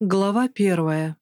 Глава первая.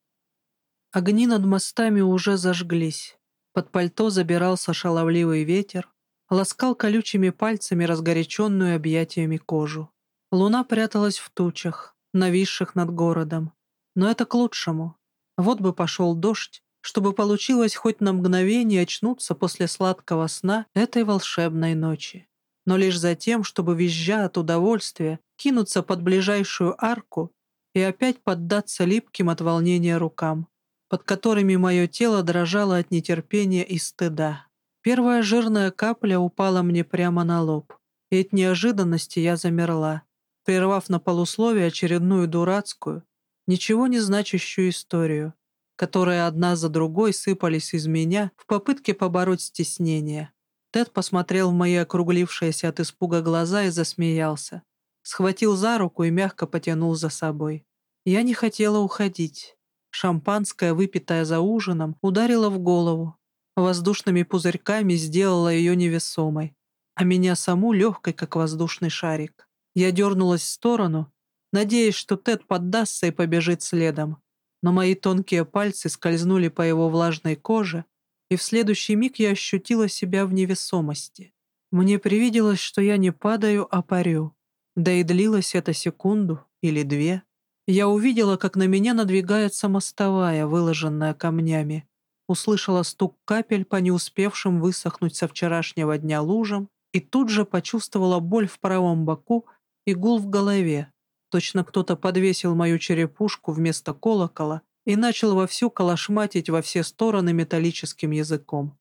Огни над мостами уже зажглись. Под пальто забирался шаловливый ветер, ласкал колючими пальцами разгоряченную объятиями кожу. Луна пряталась в тучах, нависших над городом. Но это к лучшему. Вот бы пошел дождь, чтобы получилось хоть на мгновение очнуться после сладкого сна этой волшебной ночи. Но лишь за тем, чтобы, визжа от удовольствия, кинуться под ближайшую арку и опять поддаться липким от волнения рукам, под которыми мое тело дрожало от нетерпения и стыда. Первая жирная капля упала мне прямо на лоб, и от неожиданности я замерла, прервав на полусловие очередную дурацкую, ничего не значащую историю, которая одна за другой сыпались из меня в попытке побороть стеснение. Тед посмотрел в мои округлившиеся от испуга глаза и засмеялся. Схватил за руку и мягко потянул за собой. Я не хотела уходить. Шампанское, выпитое за ужином, ударило в голову. Воздушными пузырьками сделало ее невесомой, а меня саму легкой, как воздушный шарик. Я дернулась в сторону, надеясь, что Тед поддастся и побежит следом. Но мои тонкие пальцы скользнули по его влажной коже, и в следующий миг я ощутила себя в невесомости. Мне привиделось, что я не падаю, а парю. Да и длилось это секунду или две. Я увидела, как на меня надвигается мостовая, выложенная камнями. Услышала стук капель по не успевшим высохнуть со вчерашнего дня лужам и тут же почувствовала боль в правом боку и гул в голове. Точно кто-то подвесил мою черепушку вместо колокола и начал вовсю колошматить во все стороны металлическим языком.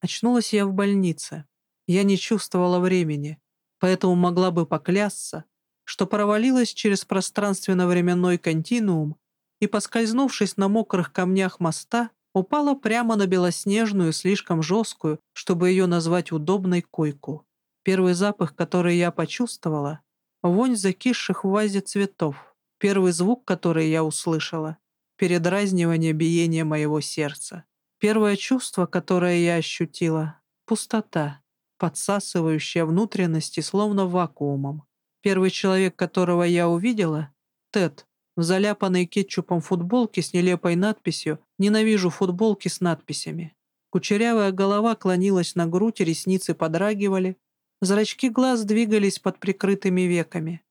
Очнулась я в больнице. Я не чувствовала времени, поэтому могла бы поклясться, что провалилась через пространственно-временной континуум и, поскользнувшись на мокрых камнях моста, упала прямо на белоснежную, слишком жесткую, чтобы ее назвать удобной, койку. Первый запах, который я почувствовала — вонь закисших в вазе цветов. Первый звук, который я услышала — передразнивание биения моего сердца. Первое чувство, которое я ощутила — пустота, подсасывающая внутренности словно вакуумом. Первый человек, которого я увидела — Тед, в заляпанной кетчупом футболке с нелепой надписью «Ненавижу футболки с надписями». Кучерявая голова клонилась на грудь, ресницы подрагивали, зрачки глаз двигались под прикрытыми веками.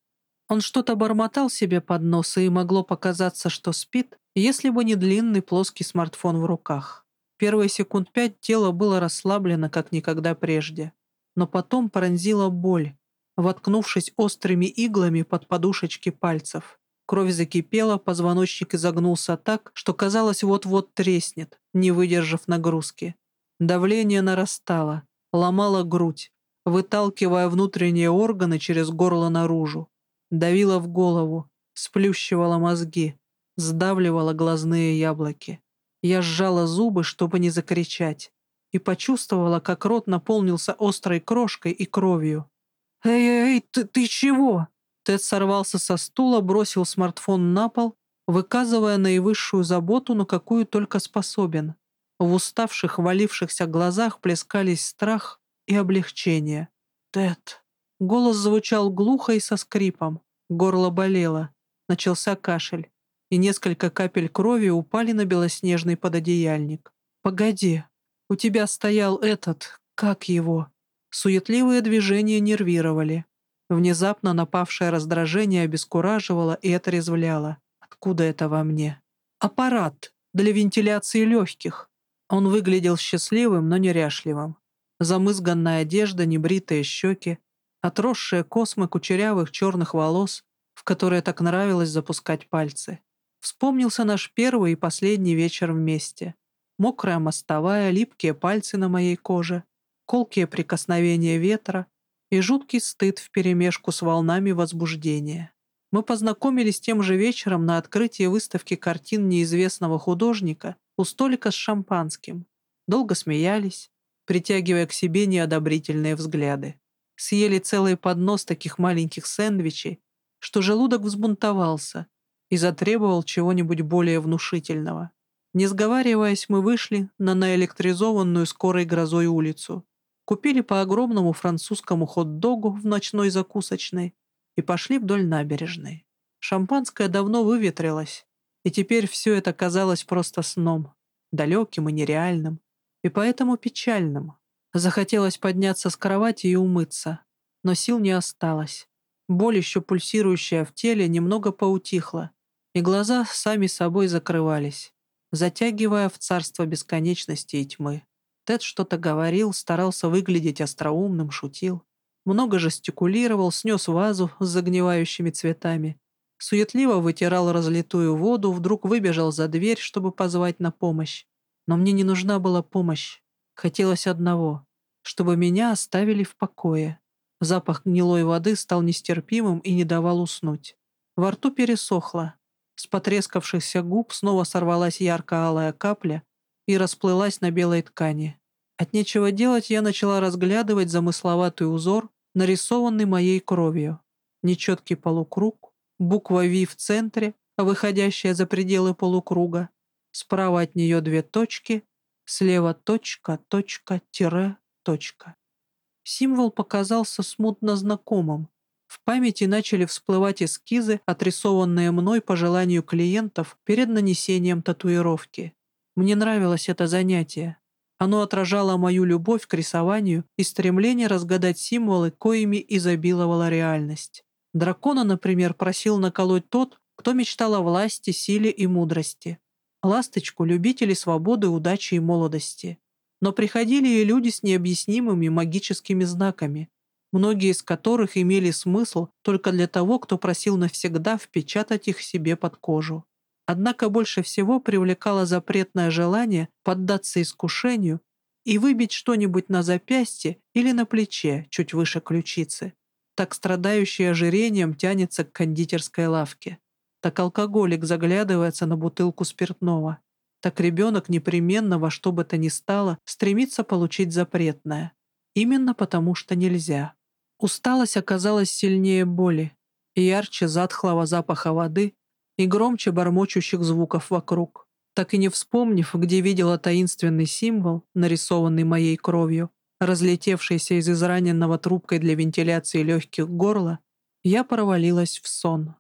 Он что-то бормотал себе под нос, и могло показаться, что спит, если бы не длинный плоский смартфон в руках. Первые секунд пять тело было расслаблено, как никогда прежде. Но потом пронзила боль, воткнувшись острыми иглами под подушечки пальцев. Кровь закипела, позвоночник изогнулся так, что казалось вот-вот треснет, не выдержав нагрузки. Давление нарастало, ломало грудь, выталкивая внутренние органы через горло наружу. Давило в голову, сплющивало мозги, сдавливало глазные яблоки. Я сжала зубы, чтобы не закричать, и почувствовала, как рот наполнился острой крошкой и кровью. «Эй-эй, ты, ты чего?» Тед сорвался со стула, бросил смартфон на пол, выказывая наивысшую заботу, на какую только способен. В уставших, валившихся глазах плескались страх и облегчение. «Тед!» Голос звучал глухо и со скрипом. Горло болело. Начался кашель. И несколько капель крови упали на белоснежный пододеяльник. «Погоди, у тебя стоял этот, как его?» Суетливые движения нервировали. Внезапно напавшее раздражение обескураживало и отрезвляло. Откуда это во мне? Аппарат для вентиляции легких. Он выглядел счастливым, но неряшливым. Замызганная одежда, небритые щеки, отросшие космы кучерявых черных волос, в которые так нравилось запускать пальцы. Вспомнился наш первый и последний вечер вместе. Мокрая мостовая, липкие пальцы на моей коже — колкие прикосновения ветра и жуткий стыд вперемешку с волнами возбуждения. Мы познакомились тем же вечером на открытии выставки картин неизвестного художника у столика с шампанским. Долго смеялись, притягивая к себе неодобрительные взгляды. Съели целый поднос таких маленьких сэндвичей, что желудок взбунтовался и затребовал чего-нибудь более внушительного. Не сговариваясь, мы вышли на наэлектризованную скорой грозой улицу, купили по огромному французскому хот-догу в ночной закусочной и пошли вдоль набережной. Шампанское давно выветрилось, И теперь все это казалось просто сном, далеким и нереальным, и поэтому печальным. Захотелось подняться с кровати и умыться, но сил не осталось. Боль, еще пульсирующая в теле, немного поутихла, и глаза сами собой закрывались, затягивая в царство бесконечности и тьмы. Тед что-то говорил, старался выглядеть остроумным, шутил. Много жестикулировал, снес вазу с загнивающими цветами. Суетливо вытирал разлитую воду, вдруг выбежал за дверь, чтобы позвать на помощь. Но мне не нужна была помощь. Хотелось одного — чтобы меня оставили в покое. Запах гнилой воды стал нестерпимым и не давал уснуть. Во рту пересохло. С потрескавшихся губ снова сорвалась ярко-алая капля и расплылась на белой ткани. От нечего делать я начала разглядывать замысловатый узор, нарисованный моей кровью. Нечеткий полукруг, буква «Ви» в центре, выходящая за пределы полукруга. Справа от нее две точки, слева точка, точка, тире, точка. Символ показался смутно знакомым. В памяти начали всплывать эскизы, отрисованные мной по желанию клиентов перед нанесением татуировки. Мне нравилось это занятие. Оно отражало мою любовь к рисованию и стремление разгадать символы, коими изобиловала реальность. Дракона, например, просил наколоть тот, кто мечтал о власти, силе и мудрости. Ласточку — любители свободы, удачи и молодости. Но приходили и люди с необъяснимыми магическими знаками, многие из которых имели смысл только для того, кто просил навсегда впечатать их себе под кожу. Однако больше всего привлекало запретное желание поддаться искушению и выбить что-нибудь на запястье или на плече, чуть выше ключицы. Так страдающий ожирением тянется к кондитерской лавке. Так алкоголик заглядывается на бутылку спиртного так ребенок непременно во что бы то ни стало стремится получить запретное. Именно потому что нельзя. Усталость оказалась сильнее боли, ярче затхлого запаха воды и громче бормочущих звуков вокруг. Так и не вспомнив, где видела таинственный символ, нарисованный моей кровью, разлетевшийся из израненного трубкой для вентиляции легких горла, я провалилась в сон.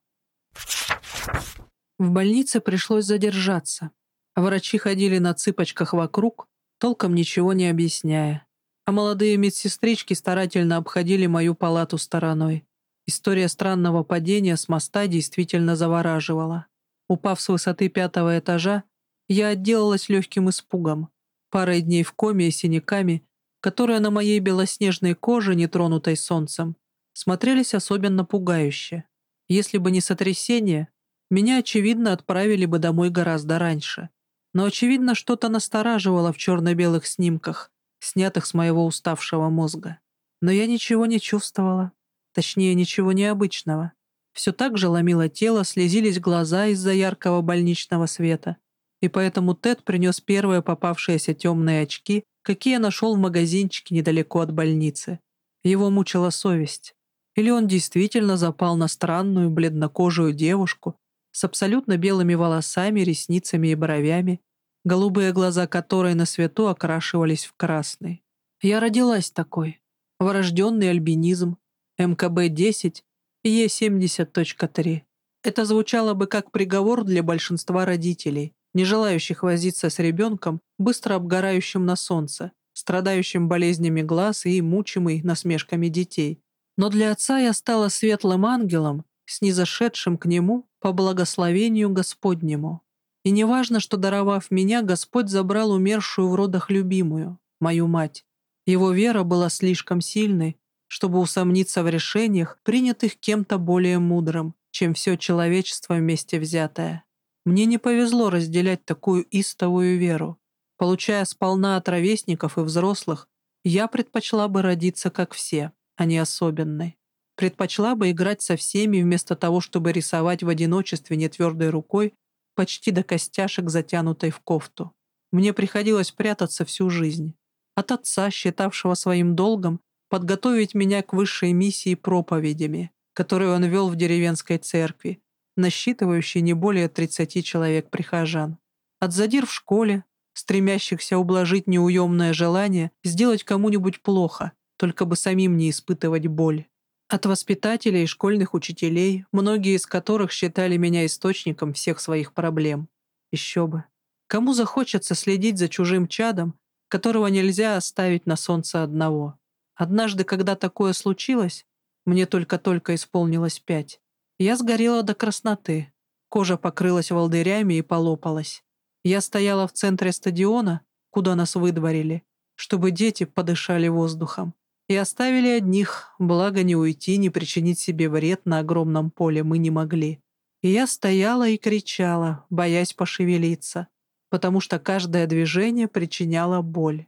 В больнице пришлось задержаться. Врачи ходили на цыпочках вокруг, толком ничего не объясняя. А молодые медсестрички старательно обходили мою палату стороной. История странного падения с моста действительно завораживала. Упав с высоты пятого этажа, я отделалась легким испугом. Парой дней в коме и синяками, которые на моей белоснежной коже, нетронутой солнцем, смотрелись особенно пугающе. Если бы не сотрясение, меня, очевидно, отправили бы домой гораздо раньше но, очевидно, что-то настораживало в черно-белых снимках, снятых с моего уставшего мозга. Но я ничего не чувствовала, точнее, ничего необычного. Все так же ломило тело, слезились глаза из-за яркого больничного света, и поэтому Тед принес первые попавшиеся темные очки, какие нашел в магазинчике недалеко от больницы. Его мучила совесть. Или он действительно запал на странную бледнокожую девушку, с абсолютно белыми волосами, ресницами и бровями, голубые глаза которой на свету окрашивались в красный. Я родилась такой. Врожденный альбинизм, МКБ-10, Е70.3. Это звучало бы как приговор для большинства родителей, не желающих возиться с ребенком, быстро обгорающим на солнце, страдающим болезнями глаз и мучимый насмешками детей. Но для отца я стала светлым ангелом, снизошедшим к нему по благословению Господнему. И неважно, что, даровав меня, Господь забрал умершую в родах любимую, мою мать. Его вера была слишком сильной, чтобы усомниться в решениях, принятых кем-то более мудрым, чем все человечество вместе взятое. Мне не повезло разделять такую истовую веру. Получая сполна от ровесников и взрослых, я предпочла бы родиться как все, а не особенной. Предпочла бы играть со всеми вместо того, чтобы рисовать в одиночестве нетвердой рукой, почти до костяшек, затянутой в кофту. Мне приходилось прятаться всю жизнь. От отца, считавшего своим долгом, подготовить меня к высшей миссии проповедями, которую он вел в деревенской церкви, насчитывающей не более 30 человек прихожан. От задир в школе, стремящихся ублажить неуемное желание сделать кому-нибудь плохо, только бы самим не испытывать боль. От воспитателей и школьных учителей, многие из которых считали меня источником всех своих проблем. Еще бы. Кому захочется следить за чужим чадом, которого нельзя оставить на солнце одного? Однажды, когда такое случилось, мне только-только исполнилось пять, я сгорела до красноты. Кожа покрылась волдырями и полопалась. Я стояла в центре стадиона, куда нас выдворили, чтобы дети подышали воздухом. И оставили одних, благо не уйти, не причинить себе вред на огромном поле мы не могли. И я стояла и кричала, боясь пошевелиться, потому что каждое движение причиняло боль.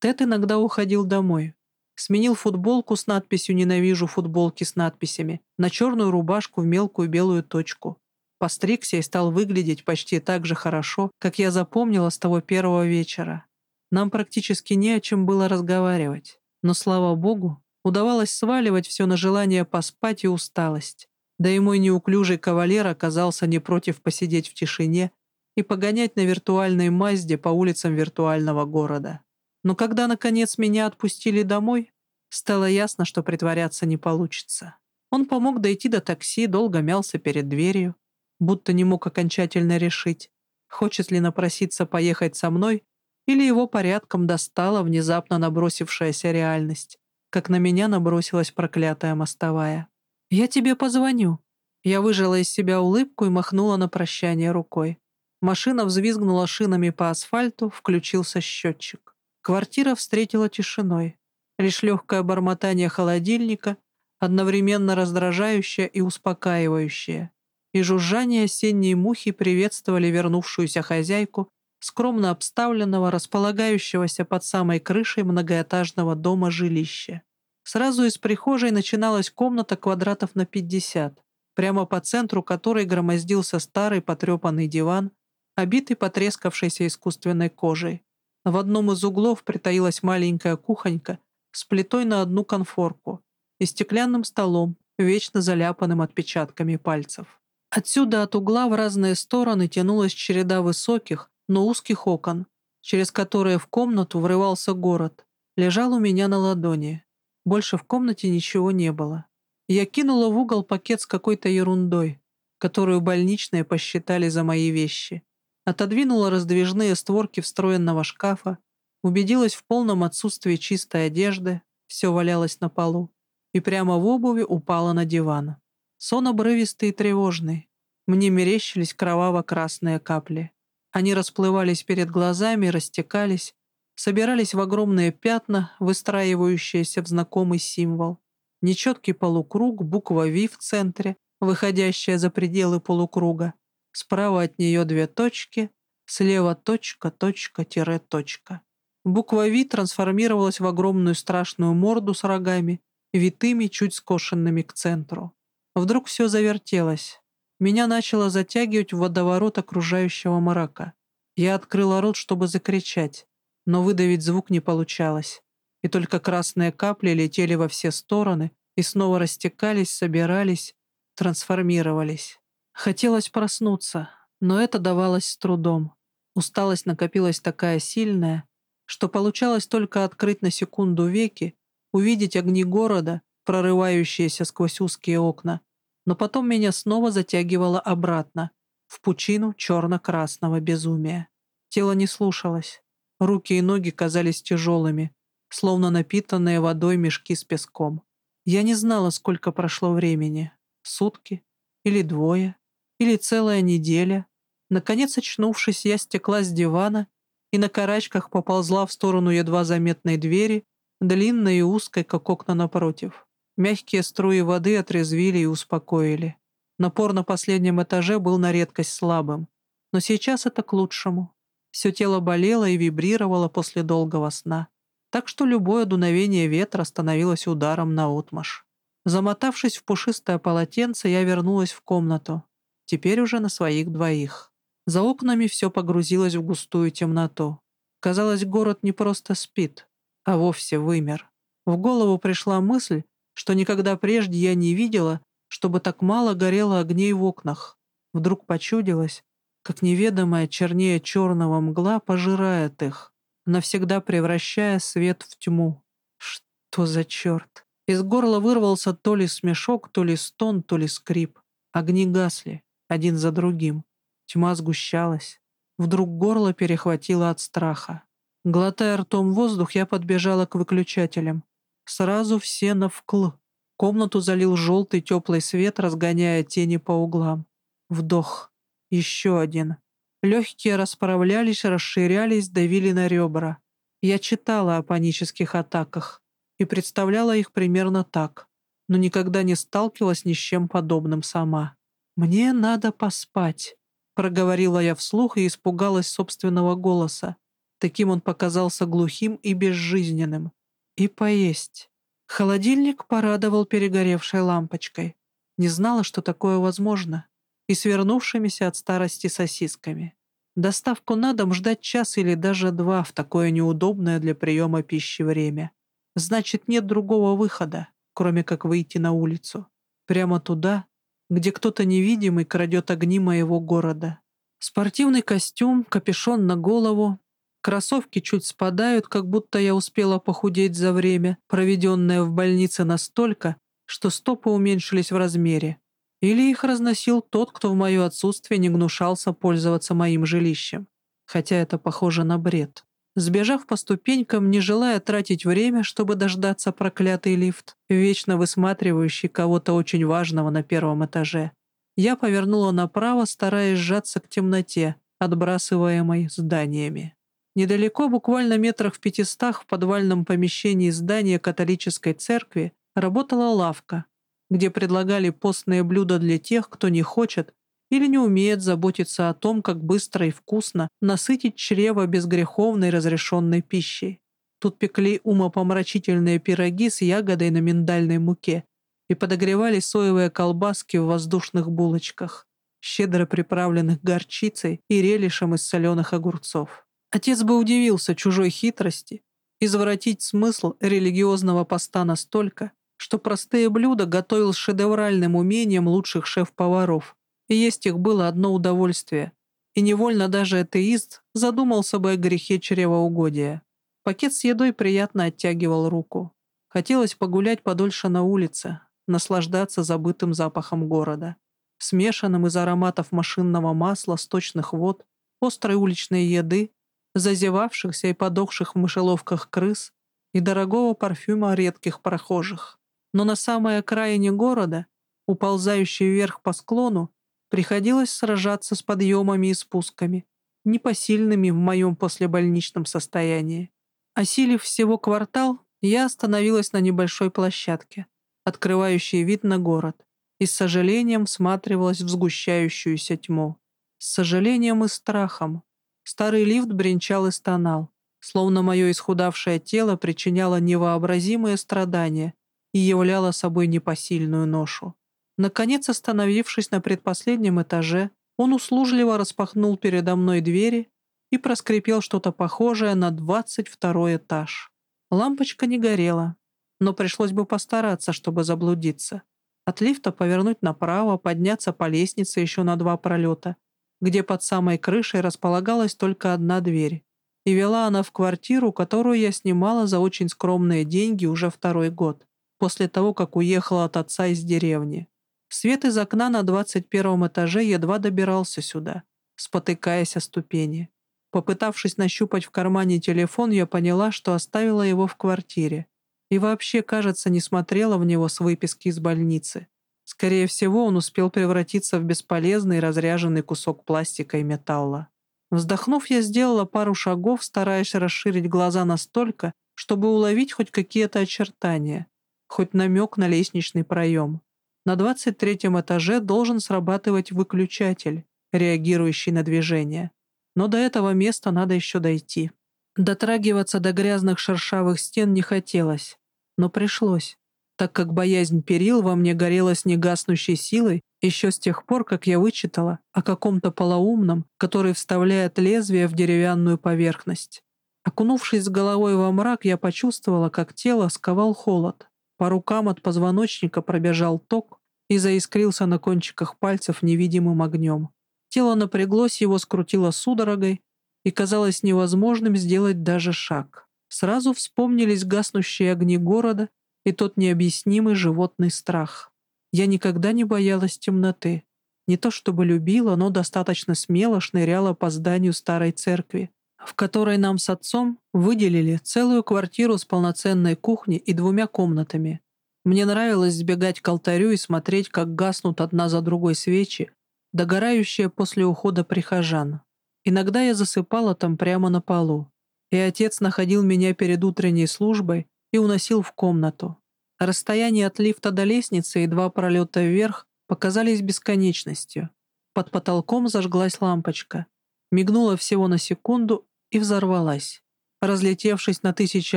Тед иногда уходил домой. Сменил футболку с надписью «Ненавижу футболки с надписями» на черную рубашку в мелкую белую точку. Постригся и стал выглядеть почти так же хорошо, как я запомнила с того первого вечера. Нам практически не о чем было разговаривать. Но, слава богу, удавалось сваливать все на желание поспать и усталость. Да и мой неуклюжий кавалер оказался не против посидеть в тишине и погонять на виртуальной Мазде по улицам виртуального города. Но когда, наконец, меня отпустили домой, стало ясно, что притворяться не получится. Он помог дойти до такси, долго мялся перед дверью, будто не мог окончательно решить, хочет ли напроситься поехать со мной или его порядком достала внезапно набросившаяся реальность, как на меня набросилась проклятая мостовая. «Я тебе позвоню». Я выжила из себя улыбку и махнула на прощание рукой. Машина взвизгнула шинами по асфальту, включился счетчик. Квартира встретила тишиной. Лишь легкое бормотание холодильника, одновременно раздражающее и успокаивающее. И жужжание осенней мухи приветствовали вернувшуюся хозяйку скромно обставленного, располагающегося под самой крышей многоэтажного дома жилища. Сразу из прихожей начиналась комната квадратов на 50, прямо по центру которой громоздился старый потрепанный диван, обитый потрескавшейся искусственной кожей. В одном из углов притаилась маленькая кухонька с плитой на одну конфорку и стеклянным столом, вечно заляпанным отпечатками пальцев. Отсюда от угла в разные стороны тянулась череда высоких, но узких окон, через которые в комнату врывался город, лежал у меня на ладони. Больше в комнате ничего не было. Я кинула в угол пакет с какой-то ерундой, которую больничные посчитали за мои вещи. Отодвинула раздвижные створки встроенного шкафа, убедилась в полном отсутствии чистой одежды, все валялось на полу, и прямо в обуви упала на диван. Сон обрывистый и тревожный. Мне мерещились кроваво-красные капли. Они расплывались перед глазами, растекались, собирались в огромные пятна, выстраивающиеся в знакомый символ. Нечеткий полукруг, буква «Ви» в центре, выходящая за пределы полукруга. Справа от нее две точки, слева точка, точка, тире, точка. Буква «Ви» трансформировалась в огромную страшную морду с рогами, витыми, чуть скошенными к центру. Вдруг все завертелось. Меня начало затягивать в водоворот окружающего мрака. Я открыла рот, чтобы закричать, но выдавить звук не получалось. И только красные капли летели во все стороны и снова растекались, собирались, трансформировались. Хотелось проснуться, но это давалось с трудом. Усталость накопилась такая сильная, что получалось только открыть на секунду веки, увидеть огни города, прорывающиеся сквозь узкие окна, но потом меня снова затягивало обратно, в пучину черно-красного безумия. Тело не слушалось. Руки и ноги казались тяжелыми, словно напитанные водой мешки с песком. Я не знала, сколько прошло времени. Сутки? Или двое? Или целая неделя? Наконец, очнувшись, я стекла с дивана и на карачках поползла в сторону едва заметной двери, длинной и узкой, как окна напротив. Мягкие струи воды отрезвили и успокоили. Напор на последнем этаже был на редкость слабым. Но сейчас это к лучшему. Все тело болело и вибрировало после долгого сна. Так что любое дуновение ветра становилось ударом на отмаш. Замотавшись в пушистое полотенце, я вернулась в комнату. Теперь уже на своих двоих. За окнами все погрузилось в густую темноту. Казалось, город не просто спит, а вовсе вымер. В голову пришла мысль, что никогда прежде я не видела, чтобы так мало горело огней в окнах. Вдруг почудилось, как неведомая чернее черного мгла пожирает их, навсегда превращая свет в тьму. Что за черт? Из горла вырвался то ли смешок, то ли стон, то ли скрип. Огни гасли, один за другим. Тьма сгущалась. Вдруг горло перехватило от страха. Глотая ртом воздух, я подбежала к выключателям. Сразу все навкл. Комнату залил желтый теплый свет, разгоняя тени по углам. Вдох. Еще один. Легкие расправлялись, расширялись, давили на ребра. Я читала о панических атаках и представляла их примерно так, но никогда не сталкивалась ни с чем подобным сама. «Мне надо поспать», — проговорила я вслух и испугалась собственного голоса. Таким он показался глухим и безжизненным. «И поесть». Холодильник порадовал перегоревшей лампочкой. Не знала, что такое возможно. И свернувшимися от старости сосисками. Доставку на дом ждать час или даже два в такое неудобное для приема пищи время. Значит, нет другого выхода, кроме как выйти на улицу. Прямо туда, где кто-то невидимый крадет огни моего города. Спортивный костюм, капюшон на голову, кроссовки чуть спадают, как будто я успела похудеть за время, проведенное в больнице настолько, что стопы уменьшились в размере. Или их разносил тот, кто в мое отсутствие не гнушался пользоваться моим жилищем. Хотя это похоже на бред. Сбежав по ступенькам, не желая тратить время, чтобы дождаться проклятый лифт, вечно высматривающий кого-то очень важного на первом этаже, я повернула направо, стараясь сжаться к темноте, отбрасываемой зданиями. Недалеко, буквально метрах в пятистах, в подвальном помещении здания католической церкви, работала лавка, где предлагали постные блюда для тех, кто не хочет или не умеет заботиться о том, как быстро и вкусно насытить чрево безгреховной разрешенной пищей. Тут пекли умопомрачительные пироги с ягодой на миндальной муке и подогревали соевые колбаски в воздушных булочках, щедро приправленных горчицей и релишем из соленых огурцов. Отец бы удивился чужой хитрости извратить смысл религиозного поста настолько, что простые блюда готовил с шедевральным умением лучших шеф-поваров, и есть их было одно удовольствие. И невольно даже атеист задумался бы о грехе чревоугодия. Пакет с едой приятно оттягивал руку. Хотелось погулять подольше на улице, наслаждаться забытым запахом города. Смешанным из ароматов машинного масла, сточных вод, острой уличной еды, зазевавшихся и подохших в мышеловках крыс и дорогого парфюма редких прохожих. Но на самой окраине города, уползающей вверх по склону, Приходилось сражаться с подъемами и спусками, непосильными в моем послебольничном состоянии. Осилив всего квартал, я остановилась на небольшой площадке, открывающей вид на город, и с сожалением всматривалась в сгущающуюся тьму. С сожалением и страхом. Старый лифт бренчал и стонал, словно мое исхудавшее тело причиняло невообразимые страдания и являло собой непосильную ношу. Наконец, остановившись на предпоследнем этаже, он услужливо распахнул передо мной двери и проскрипел что-то похожее на двадцать второй этаж. Лампочка не горела, но пришлось бы постараться, чтобы заблудиться. От лифта повернуть направо, подняться по лестнице еще на два пролета, где под самой крышей располагалась только одна дверь. И вела она в квартиру, которую я снимала за очень скромные деньги уже второй год, после того, как уехала от отца из деревни. Свет из окна на двадцать первом этаже едва добирался сюда, спотыкаясь о ступени. Попытавшись нащупать в кармане телефон, я поняла, что оставила его в квартире. И вообще, кажется, не смотрела в него с выписки из больницы. Скорее всего, он успел превратиться в бесполезный разряженный кусок пластика и металла. Вздохнув, я сделала пару шагов, стараясь расширить глаза настолько, чтобы уловить хоть какие-то очертания, хоть намек на лестничный проем. На 23 этаже должен срабатывать выключатель, реагирующий на движение. Но до этого места надо еще дойти. Дотрагиваться до грязных шершавых стен не хотелось, но пришлось, так как боязнь перил во мне горела с негаснущей силой еще с тех пор, как я вычитала о каком-то полоумном, который вставляет лезвие в деревянную поверхность. Окунувшись головой во мрак, я почувствовала, как тело сковал холод. По рукам от позвоночника пробежал ток и заискрился на кончиках пальцев невидимым огнем. Тело напряглось, его скрутило судорогой, и казалось невозможным сделать даже шаг. Сразу вспомнились гаснущие огни города и тот необъяснимый животный страх. Я никогда не боялась темноты. Не то чтобы любила, но достаточно смело шныряла по зданию старой церкви, в которой нам с отцом выделили целую квартиру с полноценной кухней и двумя комнатами. Мне нравилось сбегать к алтарю и смотреть, как гаснут одна за другой свечи, догорающие после ухода прихожан. Иногда я засыпала там прямо на полу, и отец находил меня перед утренней службой и уносил в комнату. Расстояние от лифта до лестницы и два пролета вверх показались бесконечностью. Под потолком зажглась лампочка. Мигнула всего на секунду и взорвалась, разлетевшись на тысячи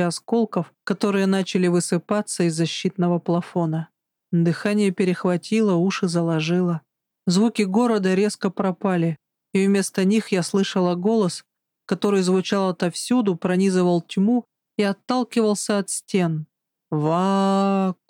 осколков, которые начали высыпаться из защитного плафона. Дыхание перехватило, уши заложило. Звуки города резко пропали, и вместо них я слышала голос, который звучал отовсюду, пронизывал тьму и отталкивался от стен. «Вакуо!»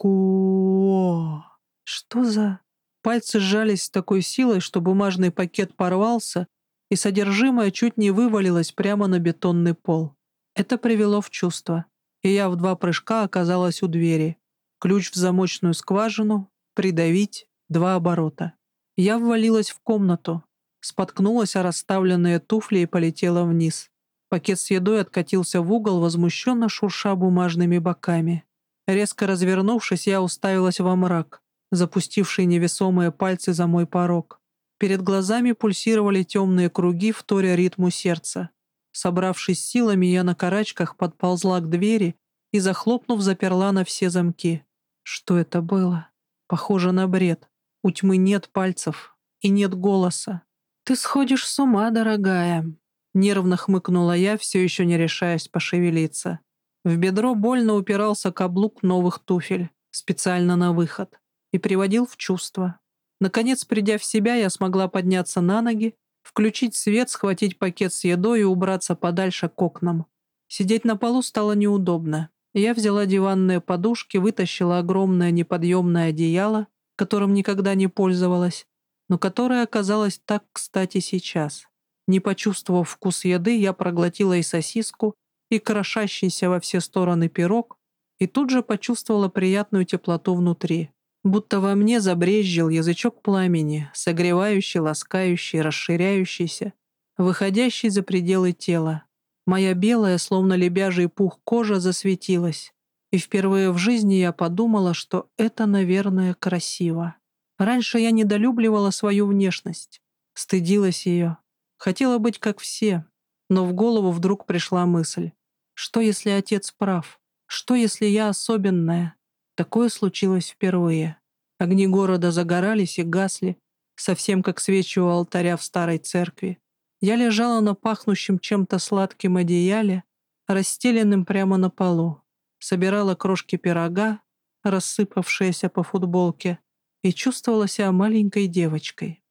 Что за... Пальцы сжались с такой силой, что бумажный пакет порвался, и содержимое чуть не вывалилось прямо на бетонный пол. Это привело в чувство, и я в два прыжка оказалась у двери. Ключ в замочную скважину, придавить, два оборота. Я ввалилась в комнату, споткнулась о расставленные туфли и полетела вниз. Пакет с едой откатился в угол, возмущенно шурша бумажными боками. Резко развернувшись, я уставилась во мрак запустивший невесомые пальцы за мой порог. Перед глазами пульсировали темные круги, вторя ритму сердца. Собравшись силами, я на карачках подползла к двери и, захлопнув, заперла на все замки. Что это было? Похоже на бред. У тьмы нет пальцев и нет голоса. «Ты сходишь с ума, дорогая», — нервно хмыкнула я, все еще не решаясь пошевелиться. В бедро больно упирался каблук новых туфель, специально на выход и приводил в чувство. Наконец, придя в себя, я смогла подняться на ноги, включить свет, схватить пакет с едой и убраться подальше к окнам. Сидеть на полу стало неудобно. Я взяла диванные подушки, вытащила огромное неподъемное одеяло, которым никогда не пользовалась, но которое оказалось так кстати сейчас. Не почувствовав вкус еды, я проглотила и сосиску, и крошащийся во все стороны пирог, и тут же почувствовала приятную теплоту внутри будто во мне забрезжил язычок пламени, согревающий, ласкающий, расширяющийся, выходящий за пределы тела. Моя белая, словно лебяжий пух кожа, засветилась. И впервые в жизни я подумала, что это, наверное, красиво. Раньше я недолюбливала свою внешность, стыдилась ее, хотела быть как все, но в голову вдруг пришла мысль. Что, если отец прав? Что, если я особенная? Такое случилось впервые. Огни города загорались и гасли, совсем как свечи у алтаря в старой церкви. Я лежала на пахнущем чем-то сладким одеяле, расстеленным прямо на полу, собирала крошки пирога, рассыпавшиеся по футболке, и чувствовала себя маленькой девочкой.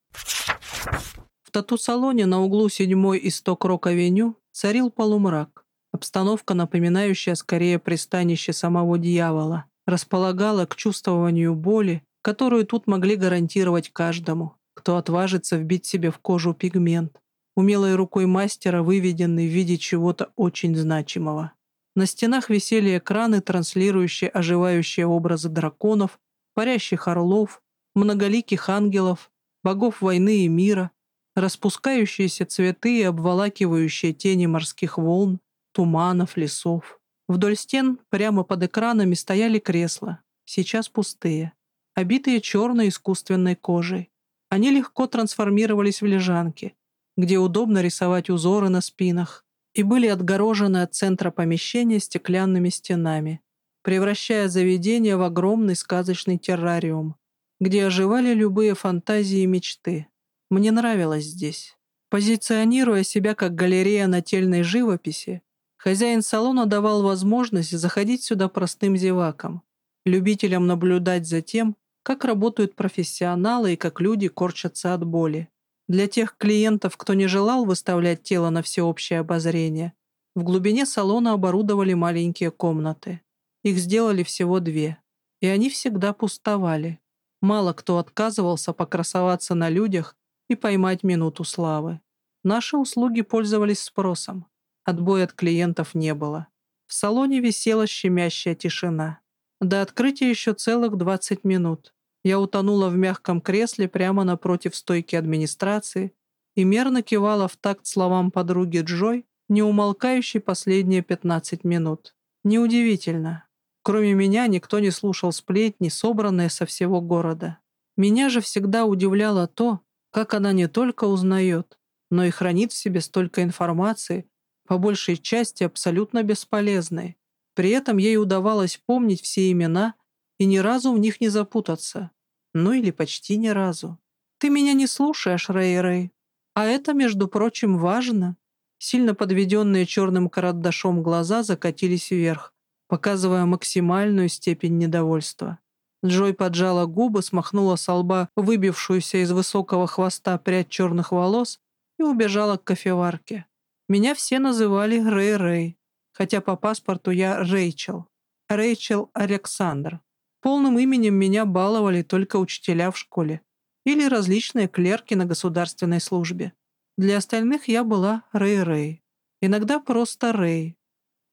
В тату-салоне на углу 7 и 100 Крок-авеню царил полумрак, обстановка, напоминающая скорее пристанище самого дьявола располагала к чувствованию боли, которую тут могли гарантировать каждому, кто отважится вбить себе в кожу пигмент, умелой рукой мастера, выведенный в виде чего-то очень значимого. На стенах висели экраны, транслирующие оживающие образы драконов, парящих орлов, многоликих ангелов, богов войны и мира, распускающиеся цветы и обволакивающие тени морских волн, туманов, лесов. Вдоль стен, прямо под экранами, стояли кресла, сейчас пустые, обитые черной искусственной кожей. Они легко трансформировались в лежанки, где удобно рисовать узоры на спинах, и были отгорожены от центра помещения стеклянными стенами, превращая заведение в огромный сказочный террариум, где оживали любые фантазии и мечты. Мне нравилось здесь. Позиционируя себя как галерея нательной живописи, Хозяин салона давал возможность заходить сюда простым зевакам, любителям наблюдать за тем, как работают профессионалы и как люди корчатся от боли. Для тех клиентов, кто не желал выставлять тело на всеобщее обозрение, в глубине салона оборудовали маленькие комнаты. Их сделали всего две, и они всегда пустовали. Мало кто отказывался покрасоваться на людях и поймать минуту славы. Наши услуги пользовались спросом. Отбоя от клиентов не было. В салоне висела щемящая тишина. До открытия еще целых 20 минут. Я утонула в мягком кресле прямо напротив стойки администрации и мерно кивала в такт словам подруги Джой, не умолкающей последние 15 минут. Неудивительно. Кроме меня никто не слушал сплетни, собранные со всего города. Меня же всегда удивляло то, как она не только узнает, но и хранит в себе столько информации, по большей части абсолютно бесполезной. При этом ей удавалось помнить все имена и ни разу в них не запутаться. Ну или почти ни разу. «Ты меня не слушаешь, Рэй-Рэй. А это, между прочим, важно». Сильно подведенные черным карандашом глаза закатились вверх, показывая максимальную степень недовольства. Джой поджала губы, смахнула с лба выбившуюся из высокого хвоста прядь черных волос и убежала к кофеварке. Меня все называли Рэй-Рэй, хотя по паспорту я Рэйчел. Рэйчел Александр. Полным именем меня баловали только учителя в школе или различные клерки на государственной службе. Для остальных я была Рэй-Рэй. Иногда просто Рэй.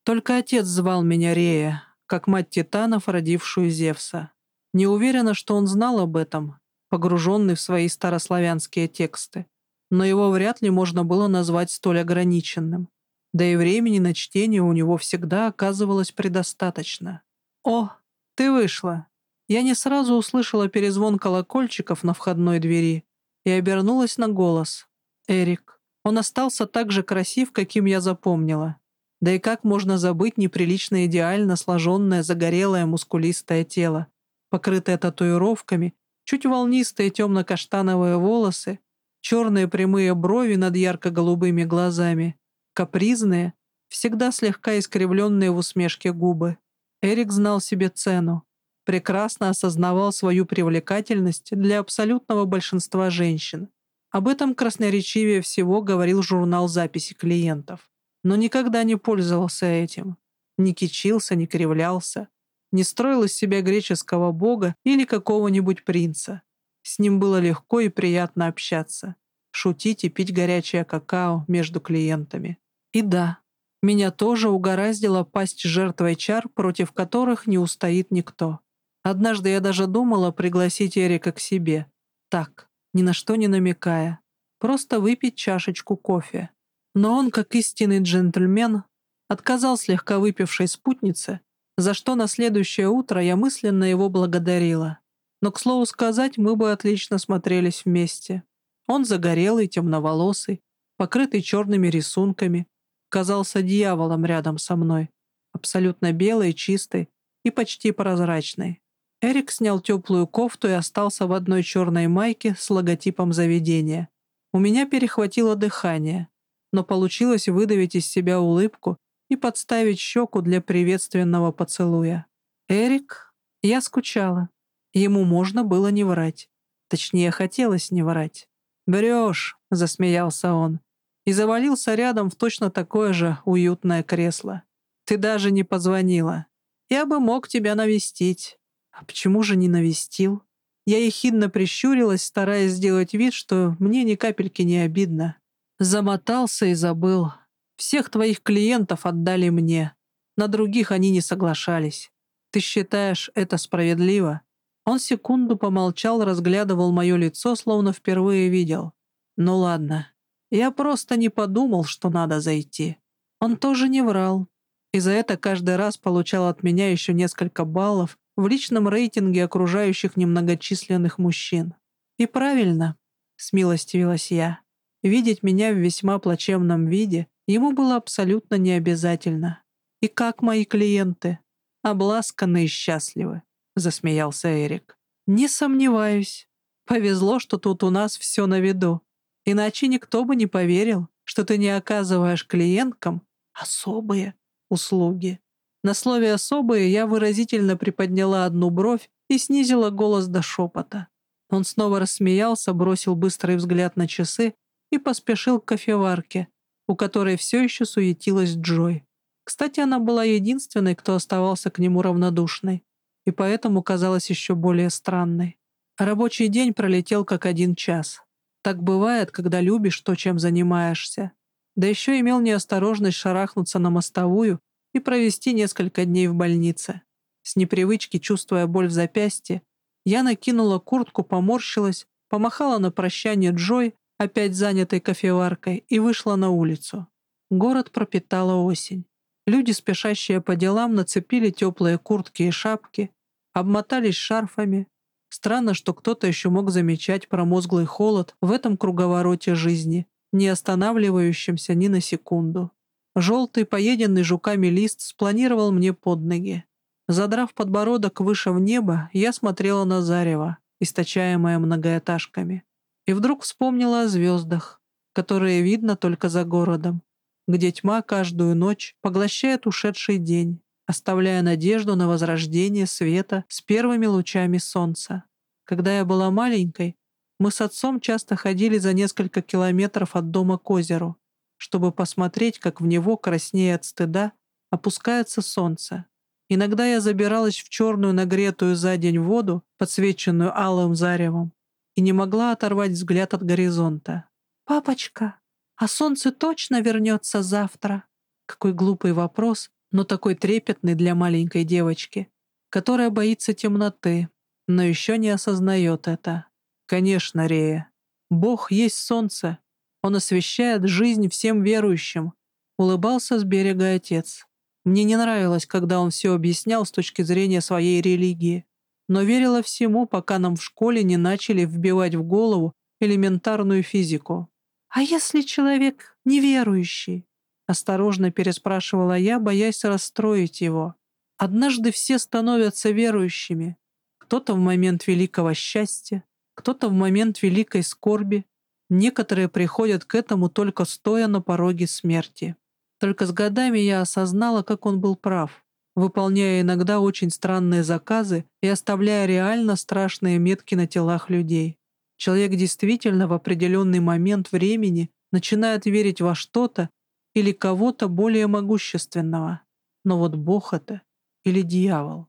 Только отец звал меня Рея, как мать титанов, родившую Зевса. Не уверена, что он знал об этом, погруженный в свои старославянские тексты. Но его вряд ли можно было назвать столь ограниченным. Да и времени на чтение у него всегда оказывалось предостаточно. «О, ты вышла!» Я не сразу услышала перезвон колокольчиков на входной двери и обернулась на голос. «Эрик. Он остался так же красив, каким я запомнила. Да и как можно забыть неприлично идеально сложенное загорелое мускулистое тело, покрытые татуировками, чуть волнистые темно-каштановые волосы, черные прямые брови над ярко-голубыми глазами, капризные, всегда слегка искривленные в усмешке губы. Эрик знал себе цену, прекрасно осознавал свою привлекательность для абсолютного большинства женщин. Об этом красноречивее всего говорил журнал записи клиентов. Но никогда не пользовался этим. Не кичился, не кривлялся, не строил из себя греческого бога или какого-нибудь принца. С ним было легко и приятно общаться, шутить и пить горячее какао между клиентами. И да, меня тоже угораздило пасть жертвой чар, против которых не устоит никто. Однажды я даже думала пригласить Эрика к себе. Так, ни на что не намекая. Просто выпить чашечку кофе. Но он, как истинный джентльмен, отказал слегка выпившей спутнице за что на следующее утро я мысленно его благодарила. Но, к слову сказать, мы бы отлично смотрелись вместе. Он загорелый, темноволосый, покрытый черными рисунками, казался дьяволом рядом со мной, абсолютно белый, чистый и почти прозрачный. Эрик снял теплую кофту и остался в одной черной майке с логотипом заведения. У меня перехватило дыхание, но получилось выдавить из себя улыбку и подставить щеку для приветственного поцелуя. Эрик, я скучала. Ему можно было не врать. Точнее, хотелось не врать. «Брешь», — засмеялся он, и завалился рядом в точно такое же уютное кресло. «Ты даже не позвонила. Я бы мог тебя навестить». «А почему же не навестил?» Я ехидно прищурилась, стараясь сделать вид, что мне ни капельки не обидно. Замотался и забыл. Всех твоих клиентов отдали мне. На других они не соглашались. Ты считаешь это справедливо?» Он секунду помолчал, разглядывал мое лицо, словно впервые видел. «Ну ладно. Я просто не подумал, что надо зайти». Он тоже не врал. И за это каждый раз получал от меня еще несколько баллов в личном рейтинге окружающих немногочисленных мужчин. «И правильно», — смилостивилась я. «Видеть меня в весьма плачевном виде ему было абсолютно необязательно. «И как мои клиенты?» «Обласканы и счастливы», — засмеялся Эрик. «Не сомневаюсь. Повезло, что тут у нас все на виду. Иначе никто бы не поверил, что ты не оказываешь клиенткам особые услуги». На слове «особые» я выразительно приподняла одну бровь и снизила голос до шепота. Он снова рассмеялся, бросил быстрый взгляд на часы и поспешил к кофеварке, у которой все еще суетилась Джой. Кстати, она была единственной, кто оставался к нему равнодушной, и поэтому казалась еще более странной. Рабочий день пролетел как один час. Так бывает, когда любишь то, чем занимаешься. Да еще имел неосторожность шарахнуться на мостовую и провести несколько дней в больнице. С непривычки, чувствуя боль в запястье, я накинула куртку, поморщилась, помахала на прощание Джой, опять занятой кофеваркой, и вышла на улицу. Город пропитала осень. Люди, спешащие по делам, нацепили теплые куртки и шапки, обмотались шарфами. Странно, что кто-то еще мог замечать промозглый холод в этом круговороте жизни, не останавливающемся ни на секунду. Желтый, поеденный жуками лист спланировал мне под ноги. Задрав подбородок выше в небо, я смотрела на зарево, источаемое многоэтажками. И вдруг вспомнила о звездах, которые видно только за городом, где тьма каждую ночь поглощает ушедший день, оставляя надежду на возрождение света с первыми лучами солнца. Когда я была маленькой, мы с отцом часто ходили за несколько километров от дома к озеру, чтобы посмотреть, как в него, краснее от стыда, опускается солнце. Иногда я забиралась в черную нагретую за день воду, подсвеченную алым заревом, и не могла оторвать взгляд от горизонта. «Папочка, а солнце точно вернется завтра?» Какой глупый вопрос, но такой трепетный для маленькой девочки, которая боится темноты, но еще не осознает это. Конечно, Рея. Бог есть солнце, он освещает жизнь всем верующим. Улыбался с берега отец. Мне не нравилось, когда он все объяснял с точки зрения своей религии. Но верила всему, пока нам в школе не начали вбивать в голову элементарную физику. «А если человек неверующий?» Осторожно переспрашивала я, боясь расстроить его. «Однажды все становятся верующими. Кто-то в момент великого счастья, кто-то в момент великой скорби, Некоторые приходят к этому только стоя на пороге смерти. Только с годами я осознала, как он был прав, выполняя иногда очень странные заказы и оставляя реально страшные метки на телах людей. Человек действительно в определенный момент времени начинает верить во что-то или кого-то более могущественного. Но вот Бог это или дьявол?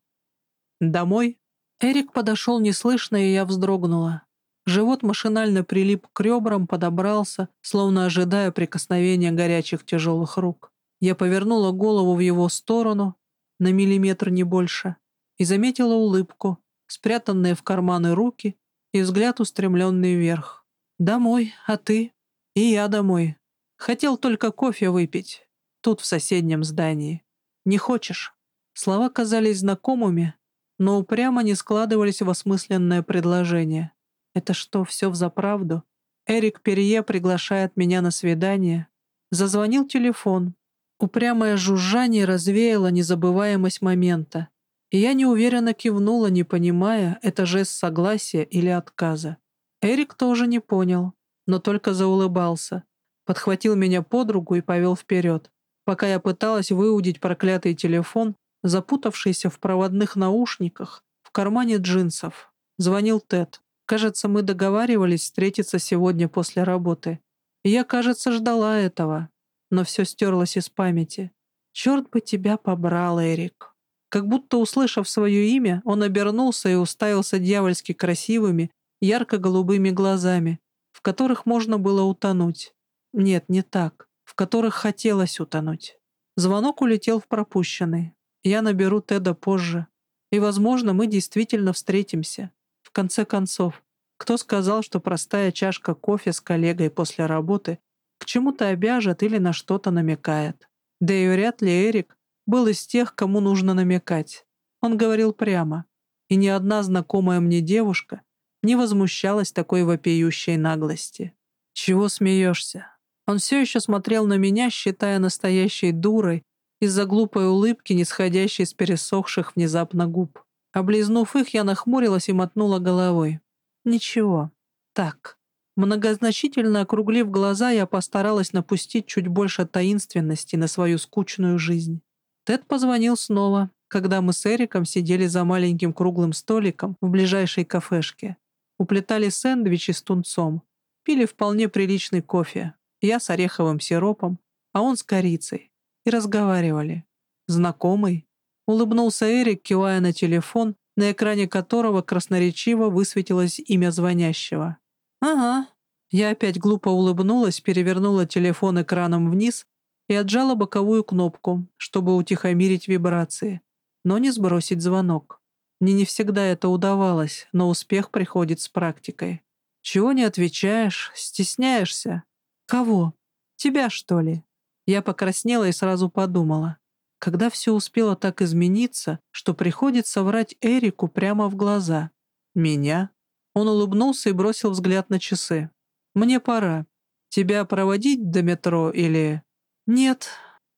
Домой? Эрик подошел неслышно, и я вздрогнула. Живот машинально прилип к ребрам, подобрался, словно ожидая прикосновения горячих тяжелых рук. Я повернула голову в его сторону, на миллиметр не больше, и заметила улыбку, спрятанные в карманы руки и взгляд устремленный вверх. «Домой, а ты?» «И я домой. Хотел только кофе выпить. Тут, в соседнем здании. Не хочешь?» Слова казались знакомыми, но упрямо не складывались в осмысленное предложение. Это что, все взаправду? Эрик Перье приглашает меня на свидание. Зазвонил телефон. Упрямое жужжание развеяло незабываемость момента. И я неуверенно кивнула, не понимая, это жест согласия или отказа. Эрик тоже не понял, но только заулыбался. Подхватил меня под руку и повел вперед. Пока я пыталась выудить проклятый телефон, запутавшийся в проводных наушниках, в кармане джинсов. Звонил Тед. Кажется, мы договаривались встретиться сегодня после работы. И я, кажется, ждала этого. Но все стерлось из памяти. Черт бы тебя побрал, Эрик. Как будто, услышав свое имя, он обернулся и уставился дьявольски красивыми, ярко-голубыми глазами, в которых можно было утонуть. Нет, не так. В которых хотелось утонуть. Звонок улетел в пропущенный. Я наберу Теда позже. И, возможно, мы действительно встретимся. В конце концов, кто сказал, что простая чашка кофе с коллегой после работы к чему-то обяжет или на что-то намекает? Да и вряд ли Эрик был из тех, кому нужно намекать. Он говорил прямо, и ни одна знакомая мне девушка не возмущалась такой вопиющей наглости. «Чего смеешься?» Он все еще смотрел на меня, считая настоящей дурой из-за глупой улыбки, не сходящей с пересохших внезапно губ. Облизнув их, я нахмурилась и мотнула головой. «Ничего. Так». Многозначительно округлив глаза, я постаралась напустить чуть больше таинственности на свою скучную жизнь. Тед позвонил снова, когда мы с Эриком сидели за маленьким круглым столиком в ближайшей кафешке. Уплетали сэндвичи с тунцом, пили вполне приличный кофе, я с ореховым сиропом, а он с корицей, и разговаривали. «Знакомый?» Улыбнулся Эрик, кивая на телефон, на экране которого красноречиво высветилось имя звонящего. «Ага». Я опять глупо улыбнулась, перевернула телефон экраном вниз и отжала боковую кнопку, чтобы утихомирить вибрации. но не сбросить звонок. Мне не всегда это удавалось, но успех приходит с практикой. Чего не отвечаешь? Стесняешься? Кого? Тебя, что ли? Я покраснела и сразу подумала. Когда все успело так измениться, что приходится врать Эрику прямо в глаза. Меня? Он улыбнулся и бросил взгляд на часы. «Мне пора. Тебя проводить до метро или...» «Нет,